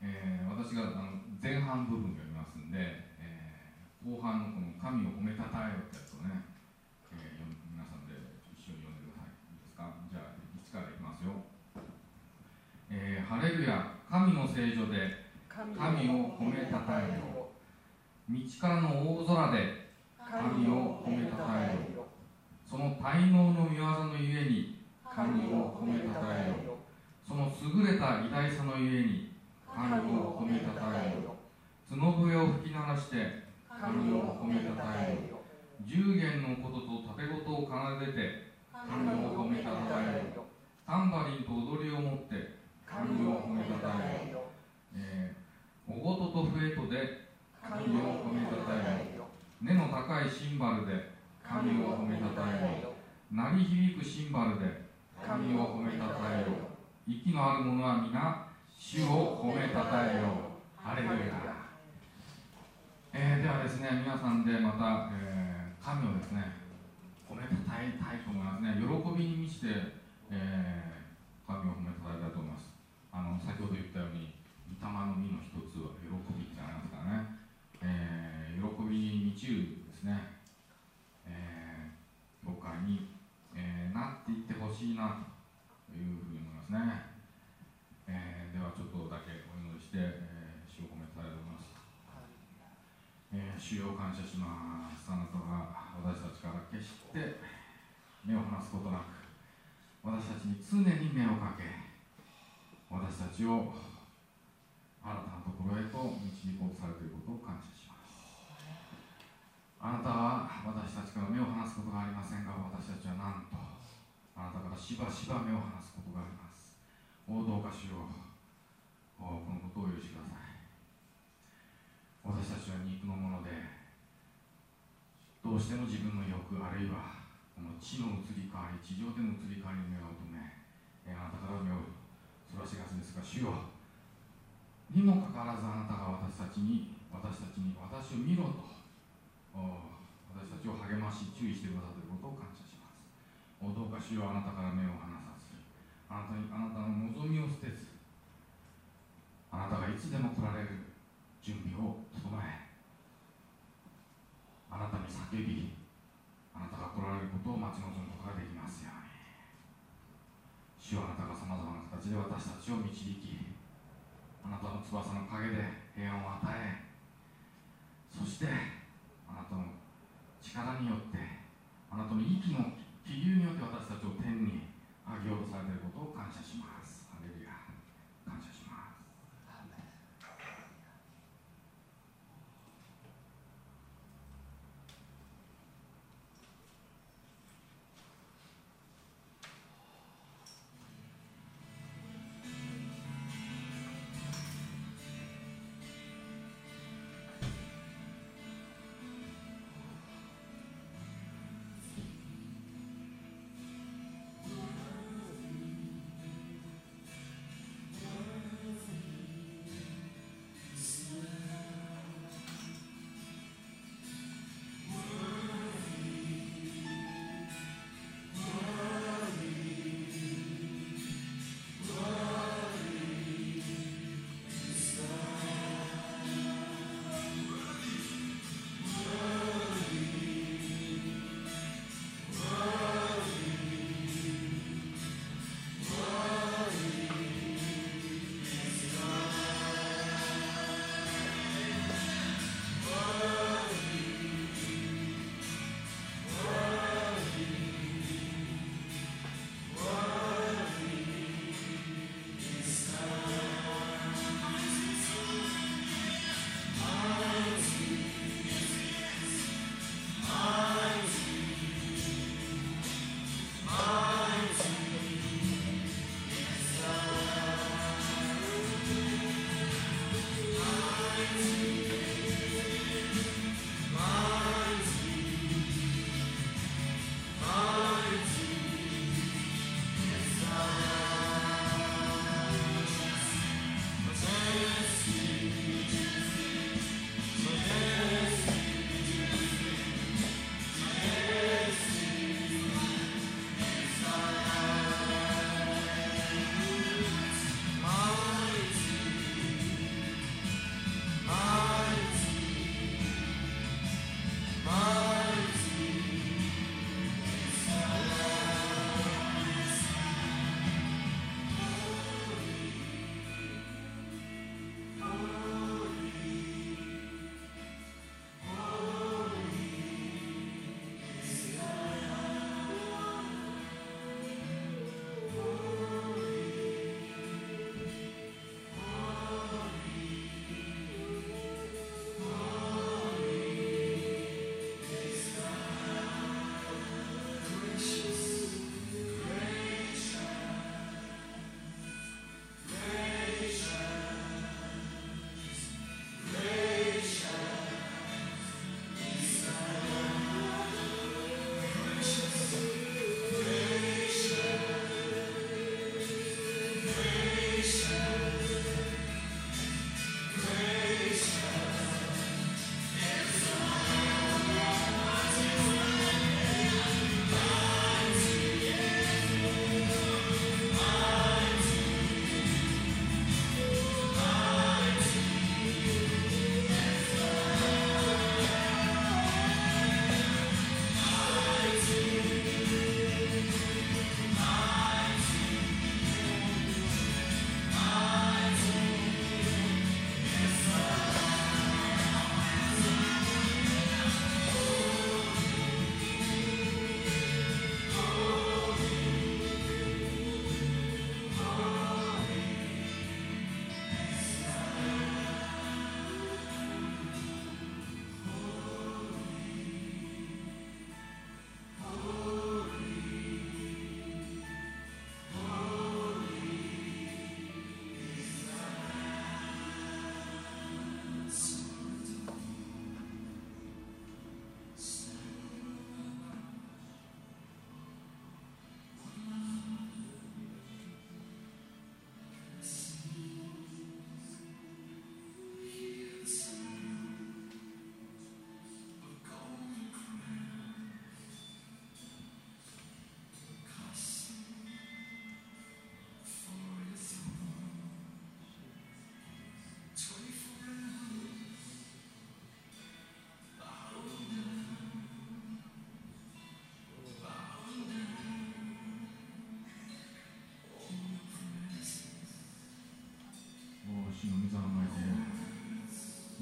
えー、私があの前半部分読みますんで、後半のこの神を褒めたたえよってやつをね、えー、皆さんで一緒に読んでください。いいですか？じゃあ1からいきますよ、えー、ハレルヤ神の聖女で神を褒めたたえよ道からの大空で神を褒めたたえよその滞納の御業のゆえに神を褒めたたえよその優れた偉大さのゆえに神を褒めたたえよ角笛を吹き鳴らして神を褒めたたえよ。十弦のことと盾事を奏でて神を褒めたたえよ。タンバリンと踊りを持って神を褒めたたえよ、えー、おごとと笛とで神を褒めたたえよ。根の高いシンバルで神を褒めたたえよ。鳴り響くシンバルで神を褒めたたえよ。息のある者は皆主を褒めたたえよ。ハレルヤ、えー、ではですね皆さんでまた、えー、神をですね褒めたたえたいと思いますね喜びに満ちて、えー、神を褒めたたえたいと思います。あの先ほど言ったように御霊の実の一つは喜びってありますからね、えー、喜びに満ちるですね、えー、教会にえー、なっていってほしいなというふうに思いますね、えー、ではちょっとだけお祈りして、えー、主を褒めたいと思います、えー、主を感謝します。あなたが私たちから決して目を離すことなく私たちに常に目をかけ私たちを新たなところへと導こうとされていることを感謝します。あなたは私たちから目を離すことがありませんが私たちはなんとあなたからしばしば目を離すことがあります。おどうかしようこのことを許しください私たちは肉のものでどうしても自分の欲あるいはこの地の移り変わり地上での移り変わりに目を求めあなたから目をそらしがちですが主よにもかかわらずあなたが私たちに私たちに私を見ろと私たちを励まし注意してくださっていることを感謝します。おどうか主よあなたから目を離さずあなたにあなたの望みを捨てずあなたがいつでも来られる準備を整えあなたに叫びあなたが来られることを待ち望むことができますように。主はあなたがさまざまな形で私たちを導きあなたの翼の陰で平安を与えそしてあなたの力によってあなたの息の気流によって私たちを天に上げようとされていることを感謝します。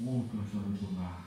多くの人々が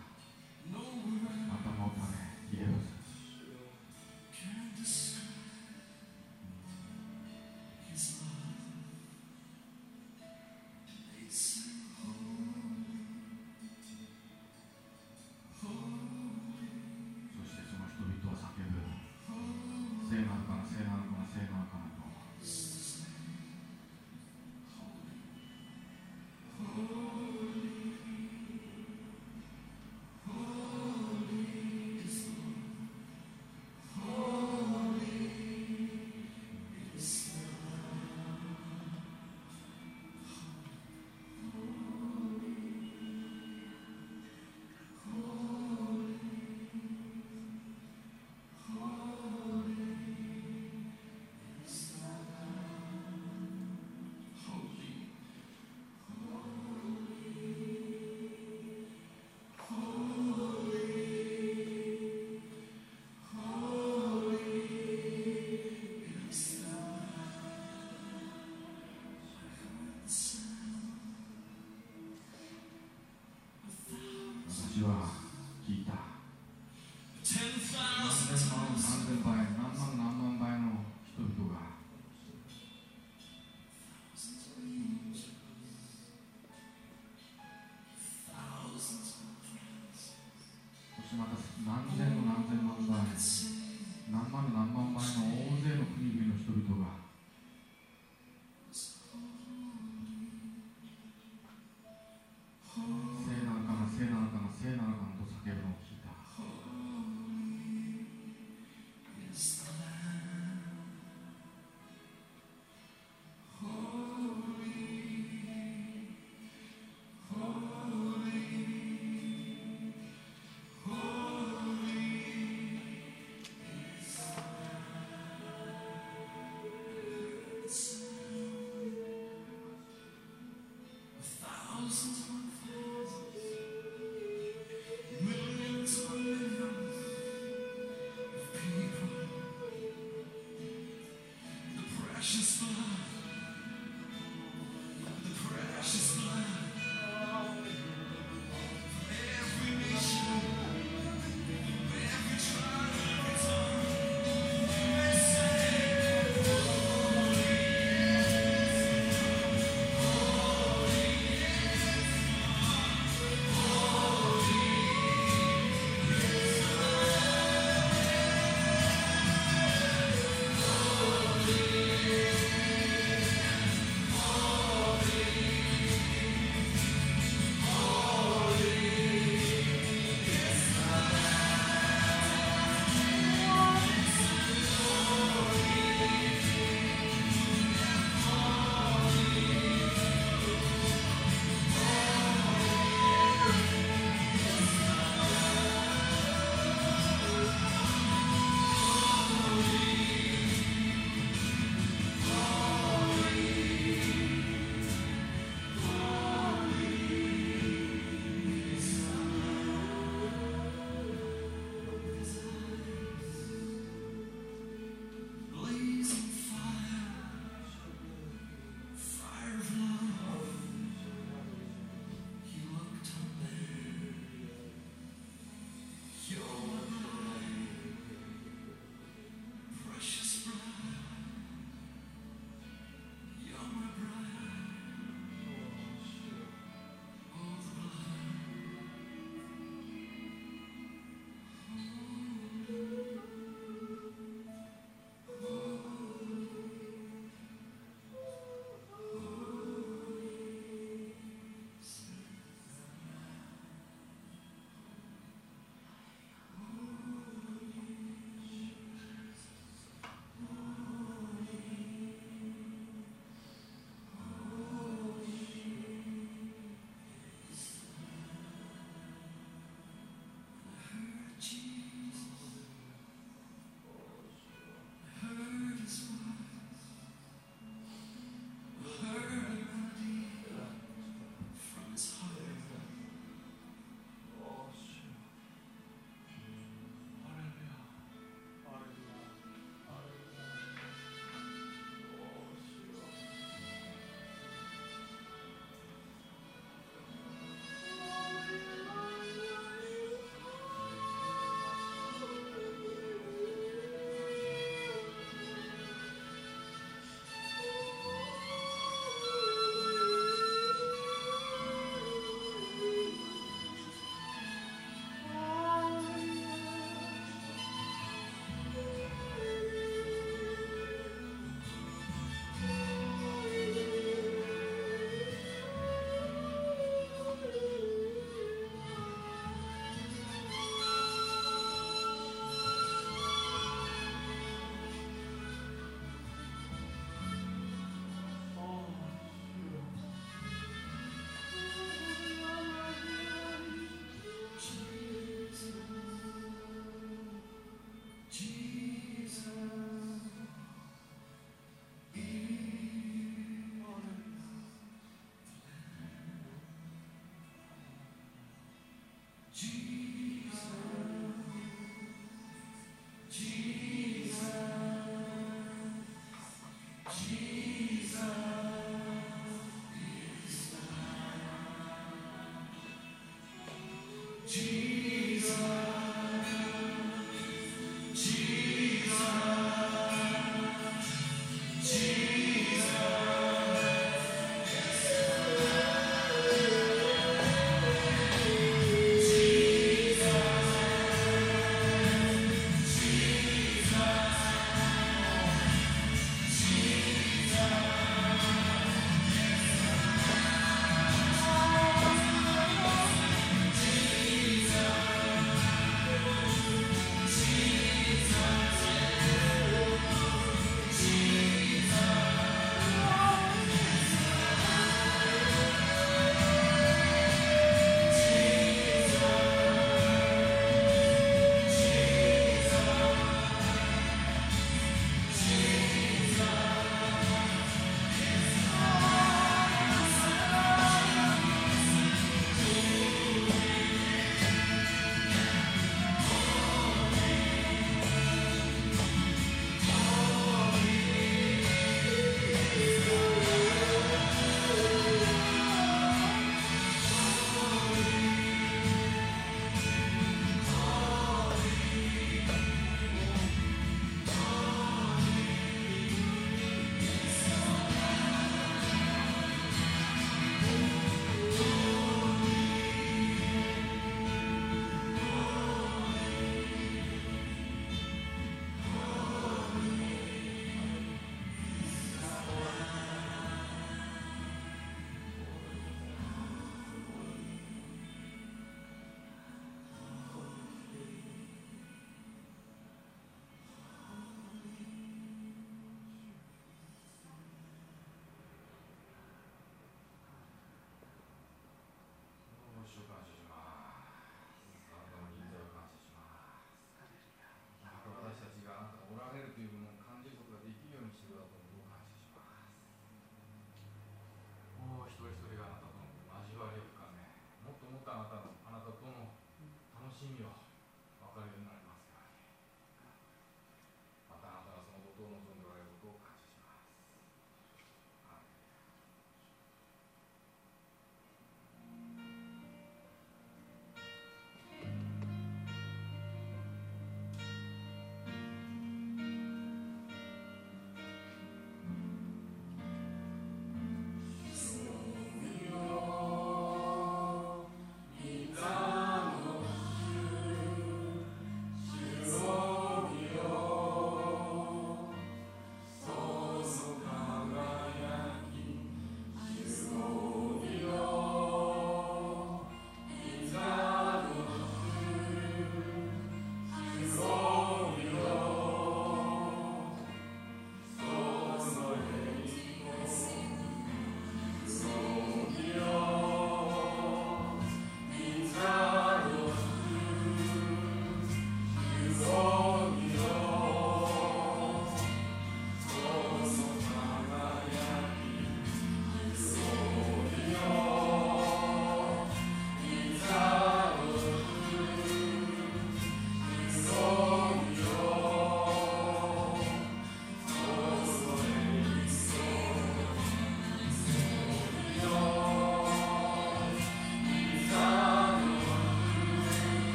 her. Jesus.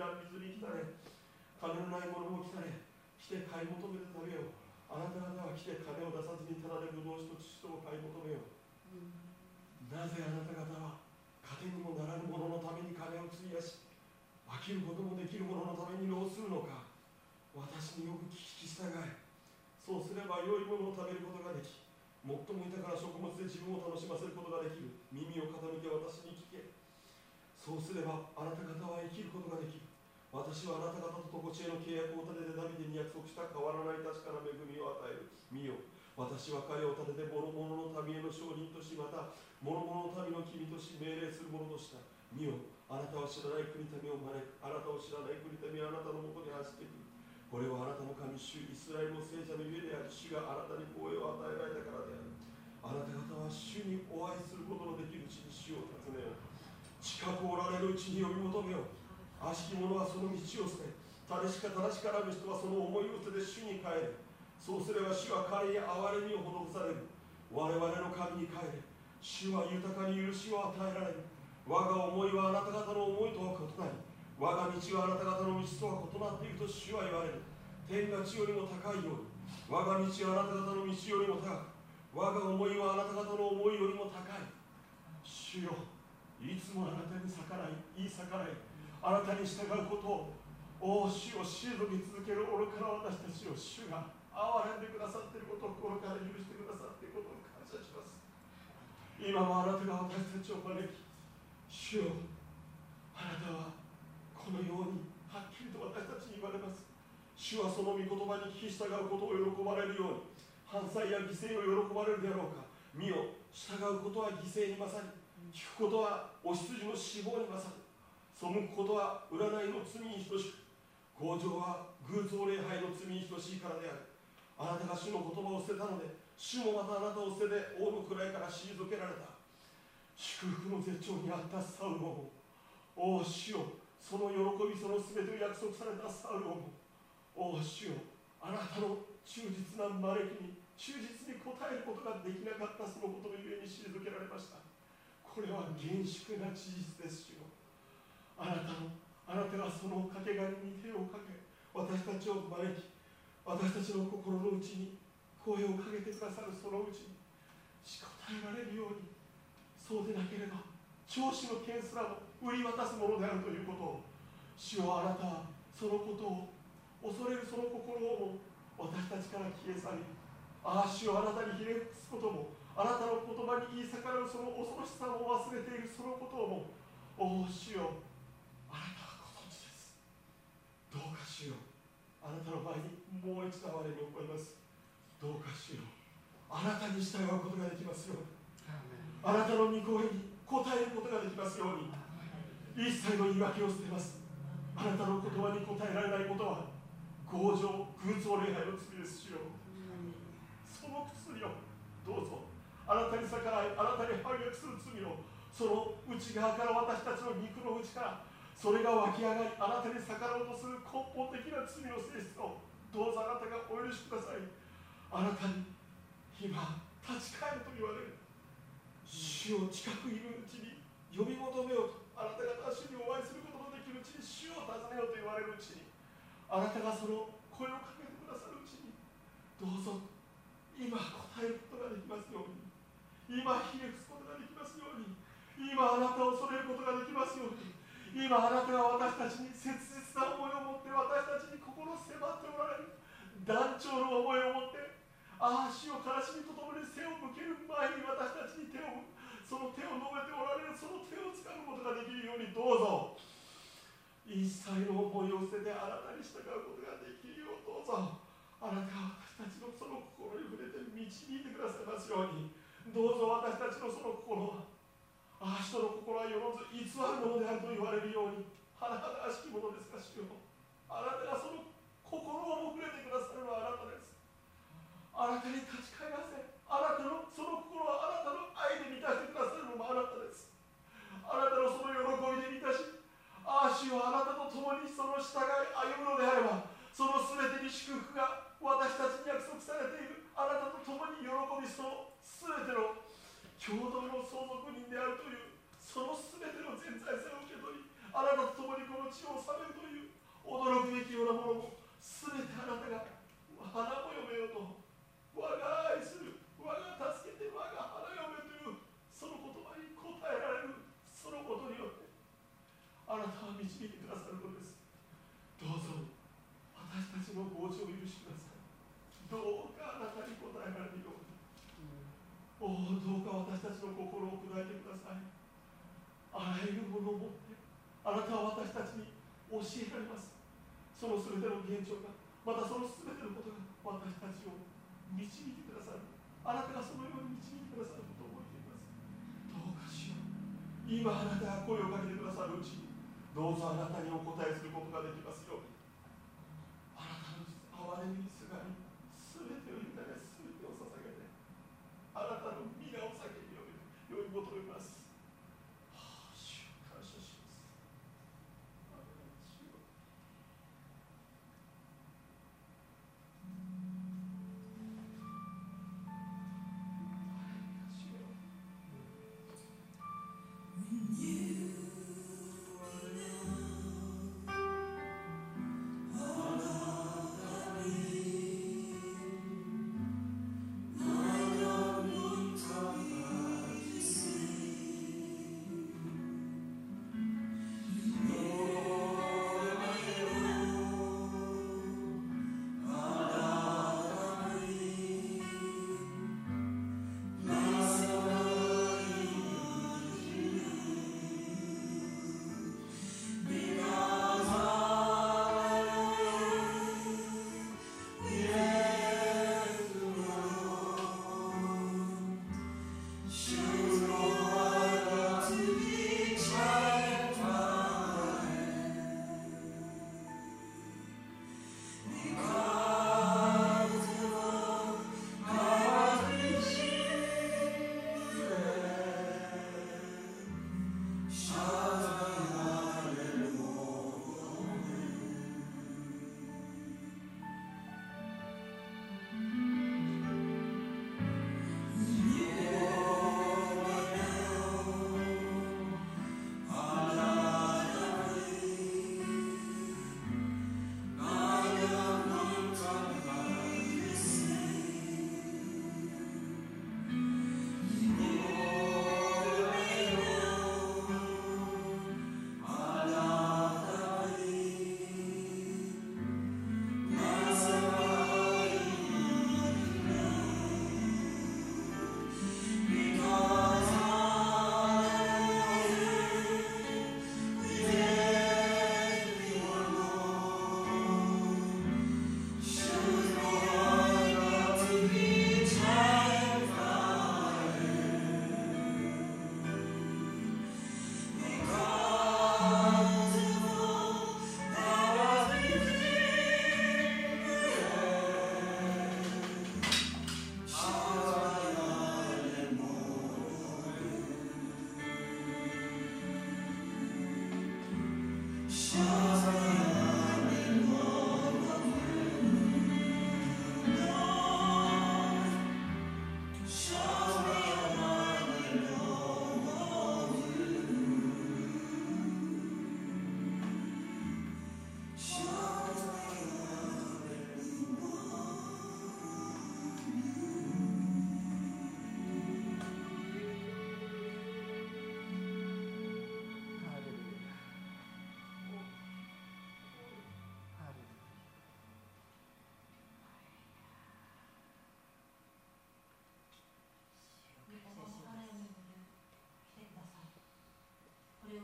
ものは皆水に来たれ金のないものも来たれ来て買い求めて食べよ。うあなた方は来て金を出さずにただでぶどう酒と父とを買い求めよ。う、なぜあなた方は糧にもならぬもののために金を費やし飽きることもできるもののために労するのか。私によく聞き従え。そうすれば良いものを食べることができ最も豊かな食物で自分を楽しませることができる。耳を傾け私に聞け。そうすればあなた方は生きることができる。私はあなた方と常しえの契約を立ててダビデに約束した変わらない確かな恵みを与える。見よ。私は彼を立てて諸々の民への証人としまた諸々の民の君とし命令する者とした。見よ。あなたは知らない国民を招くあなたを知らない国民はあなたのもとに走ってくる。これはあなたの神主イスラエルの聖者の家である。主があなたに光栄を与えられたからである。あなた方は主にお会いすることのできるうちに主を訪ねよう。近くおられるうちに呼び求めよう。悪しき者はその道を捨て正しか正しからぬ人はその思いを捨てて主に帰る。そうすれば主は彼に憐れみを施される。我々の神に帰れ。主は豊かに許しを与えられる。我が思いはあなた方の思いとは異なり。我が道はあなた方の道とは異なっていると主は言われる。天が地よりも高いように。我が道はあなた方の道よりも高く。我が思いはあなた方の思いよりも高い。主よいつもあなたに逆らい言い逆らい。あなたに従うことをお主を退き続ける愚かな私たちを主が憐れんでくださっていることを心から許してくださっていることを感謝します。今もあなたが私たちを招き主よ。あなたはこのようにはっきりと私たちに言われます。主はその御言葉に聞き従うことを喜ばれるように犯罪や犠牲を喜ばれるであろうか。見よ従うことは犠牲に勝り聞くことはお羊の死亡に勝る。背くことは占いの罪に等しく向上は偶像礼拝の罪に等しいからである。あなたが主の言葉を捨てたので主もまたあなたを捨てて王の位から退けられた。祝福の絶頂にあったサウロもおお主よその喜びその全てを約束されたサウロもおお主よあなたの忠実な招きに忠実に応えることができなかったそのことのゆえに退けられました。これは厳粛な事実ですよ。あなたのあなたがそのかけがえに手をかけ私たちを招き私たちの心の内に声をかけてくださるそのうちにし答えられるようにそうでなければ長子の剣すらも売り渡すものであるということを主をあなたはそのことを恐れるその心をも私たちから消え去りああ主をあなたにひれ伏すこともあなたの言葉に言い逆らうその恐ろしさを忘れているそのことをもおお主よどうかしよう。あなたの前にもう一度哀れみを起こります。どうかしよう。あなたに従うことができますように。あなたの御声に応えることができますように。一切の言い訳を捨てます。あなたの言葉に応えられないことは強情偶像礼拝の罪ですよその薬をどうぞ。あなたに逆らいあなたに反逆する罪をその内側から私たちの肉の内からそれが湧き上がりあなたに逆らおうとする根本的な罪の性質をどうぞあなたがお許しください。あなたに今立ち返ると言われる。主を近くいるうちに呼び求めようとあなたが主にお会いすることのできるうちに主を訪ねようと言われるうちにあなたがその声をかけてくださるうちにどうぞ今答えることができますように。今ひれ伏すことができますように。今あなたを恐れることができますように。今あなたが私たちに切実な思いを持って私たちに心迫っておられる。団長の思いを持ってああ死を悲しみとともに背を向ける前に私たちに手をその手を述べておられるその手をつかむことができるようにどうぞ。一切の思いを捨ててあなたに従うことができるようどうぞ。あなたが私たちのその心に触れて導いてくださいますように。どうぞ私たちのその心はああ人の心はよろず偽るものであると言われるように甚だしきものですが主よ。あなたがその心をも触れてくださるのはあなたです。あなたに立ち返らせあなたのその心はあなたの愛で満たしてくださるのもあなたです。あなたのその喜びで満たしああ主はあなたと共にその従い歩むのであればその全に祝福が私たちに約束されているあなたと共に喜びその全ての共同の相続人であるというその全ての全財産を受け取りあなたと共にこの地を治めるという驚くべきようなものも全てあなたが花も読めよと我が愛する我が助けて我が花嫁というその言葉に応えられるそのことによってあなたは導いてくださるのですどうぞ私たちの傍聴を許してくださいどうかあなたに応えられるおおどうか私たちの心を砕いてください。あらゆるものを持ってあなたは私たちに教えられます。その全ての現状がまたその全てのことが私たちを導いてくださる。あなたがそのように導いてくださることを覚えています。どうかしよう。今あなたが声をかけてくださるうちにどうぞあなたにお答えすることができますように。あなたの憐れみに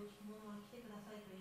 これらのことを着てくださいと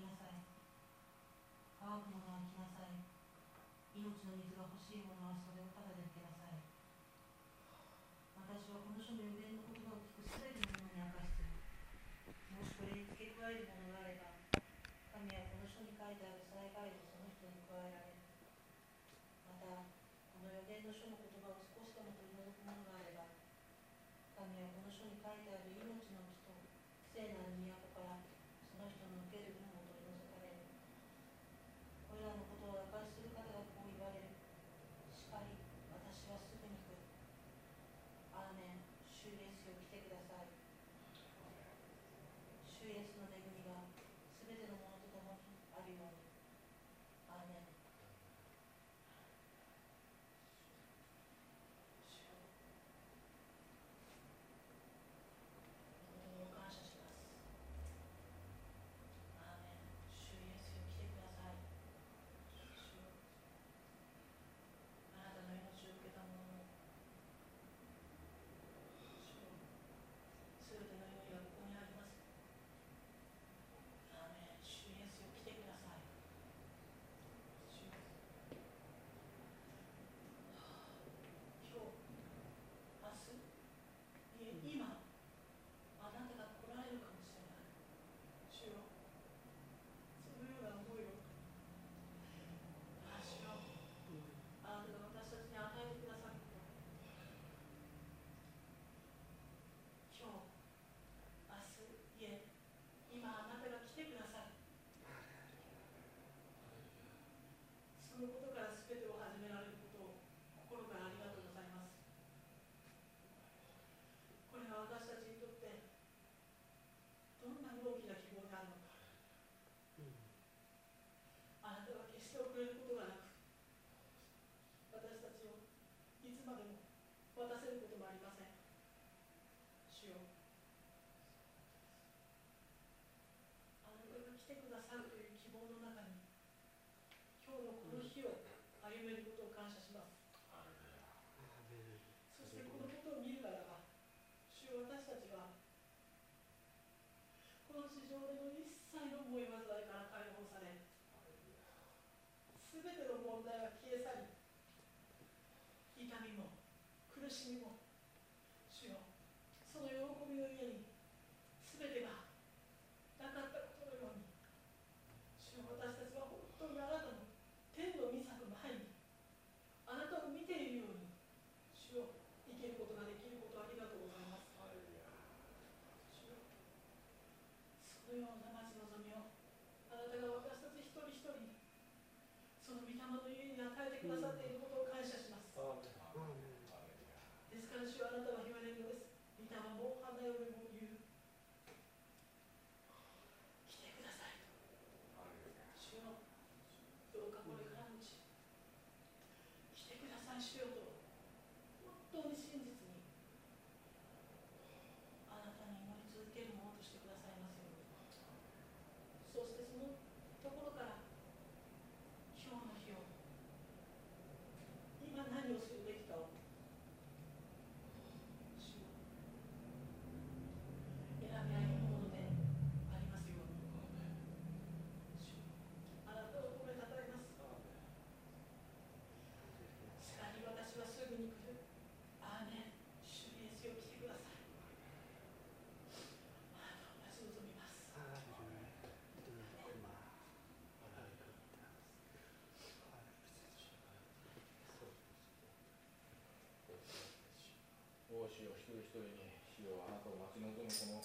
主よ一人一人に主よあなたを待ち望むこの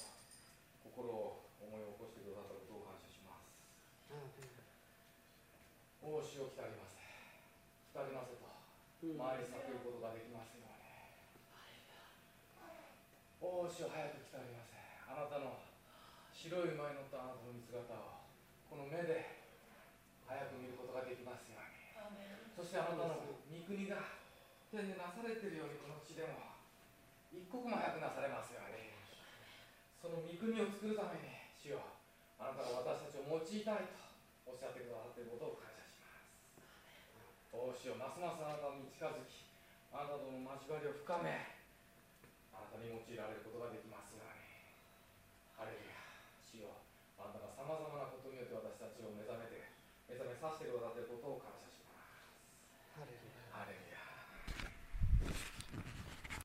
心を思い起こしてくださったことを感謝します。おお主を来たります。来たりませと前に叫ぶことができます。ようにおお主を早く来たりませあなたの白い馬に乗ったあなたの見姿をこの目で早く見ることができます。ようにそしてあなたの御国が天でなされているようにこの刻も早くなされますように。その御国を作るために主よあなたが私たちを用いたいとおっしゃってくださっていることを感謝します。お主ようますますあなたに近づきあなたとの交わりを深めあなたに用いられることができますように。ハレルヤ主よあなたがさまざまなことによって私たちを目覚めて目覚めさせてくださっていることを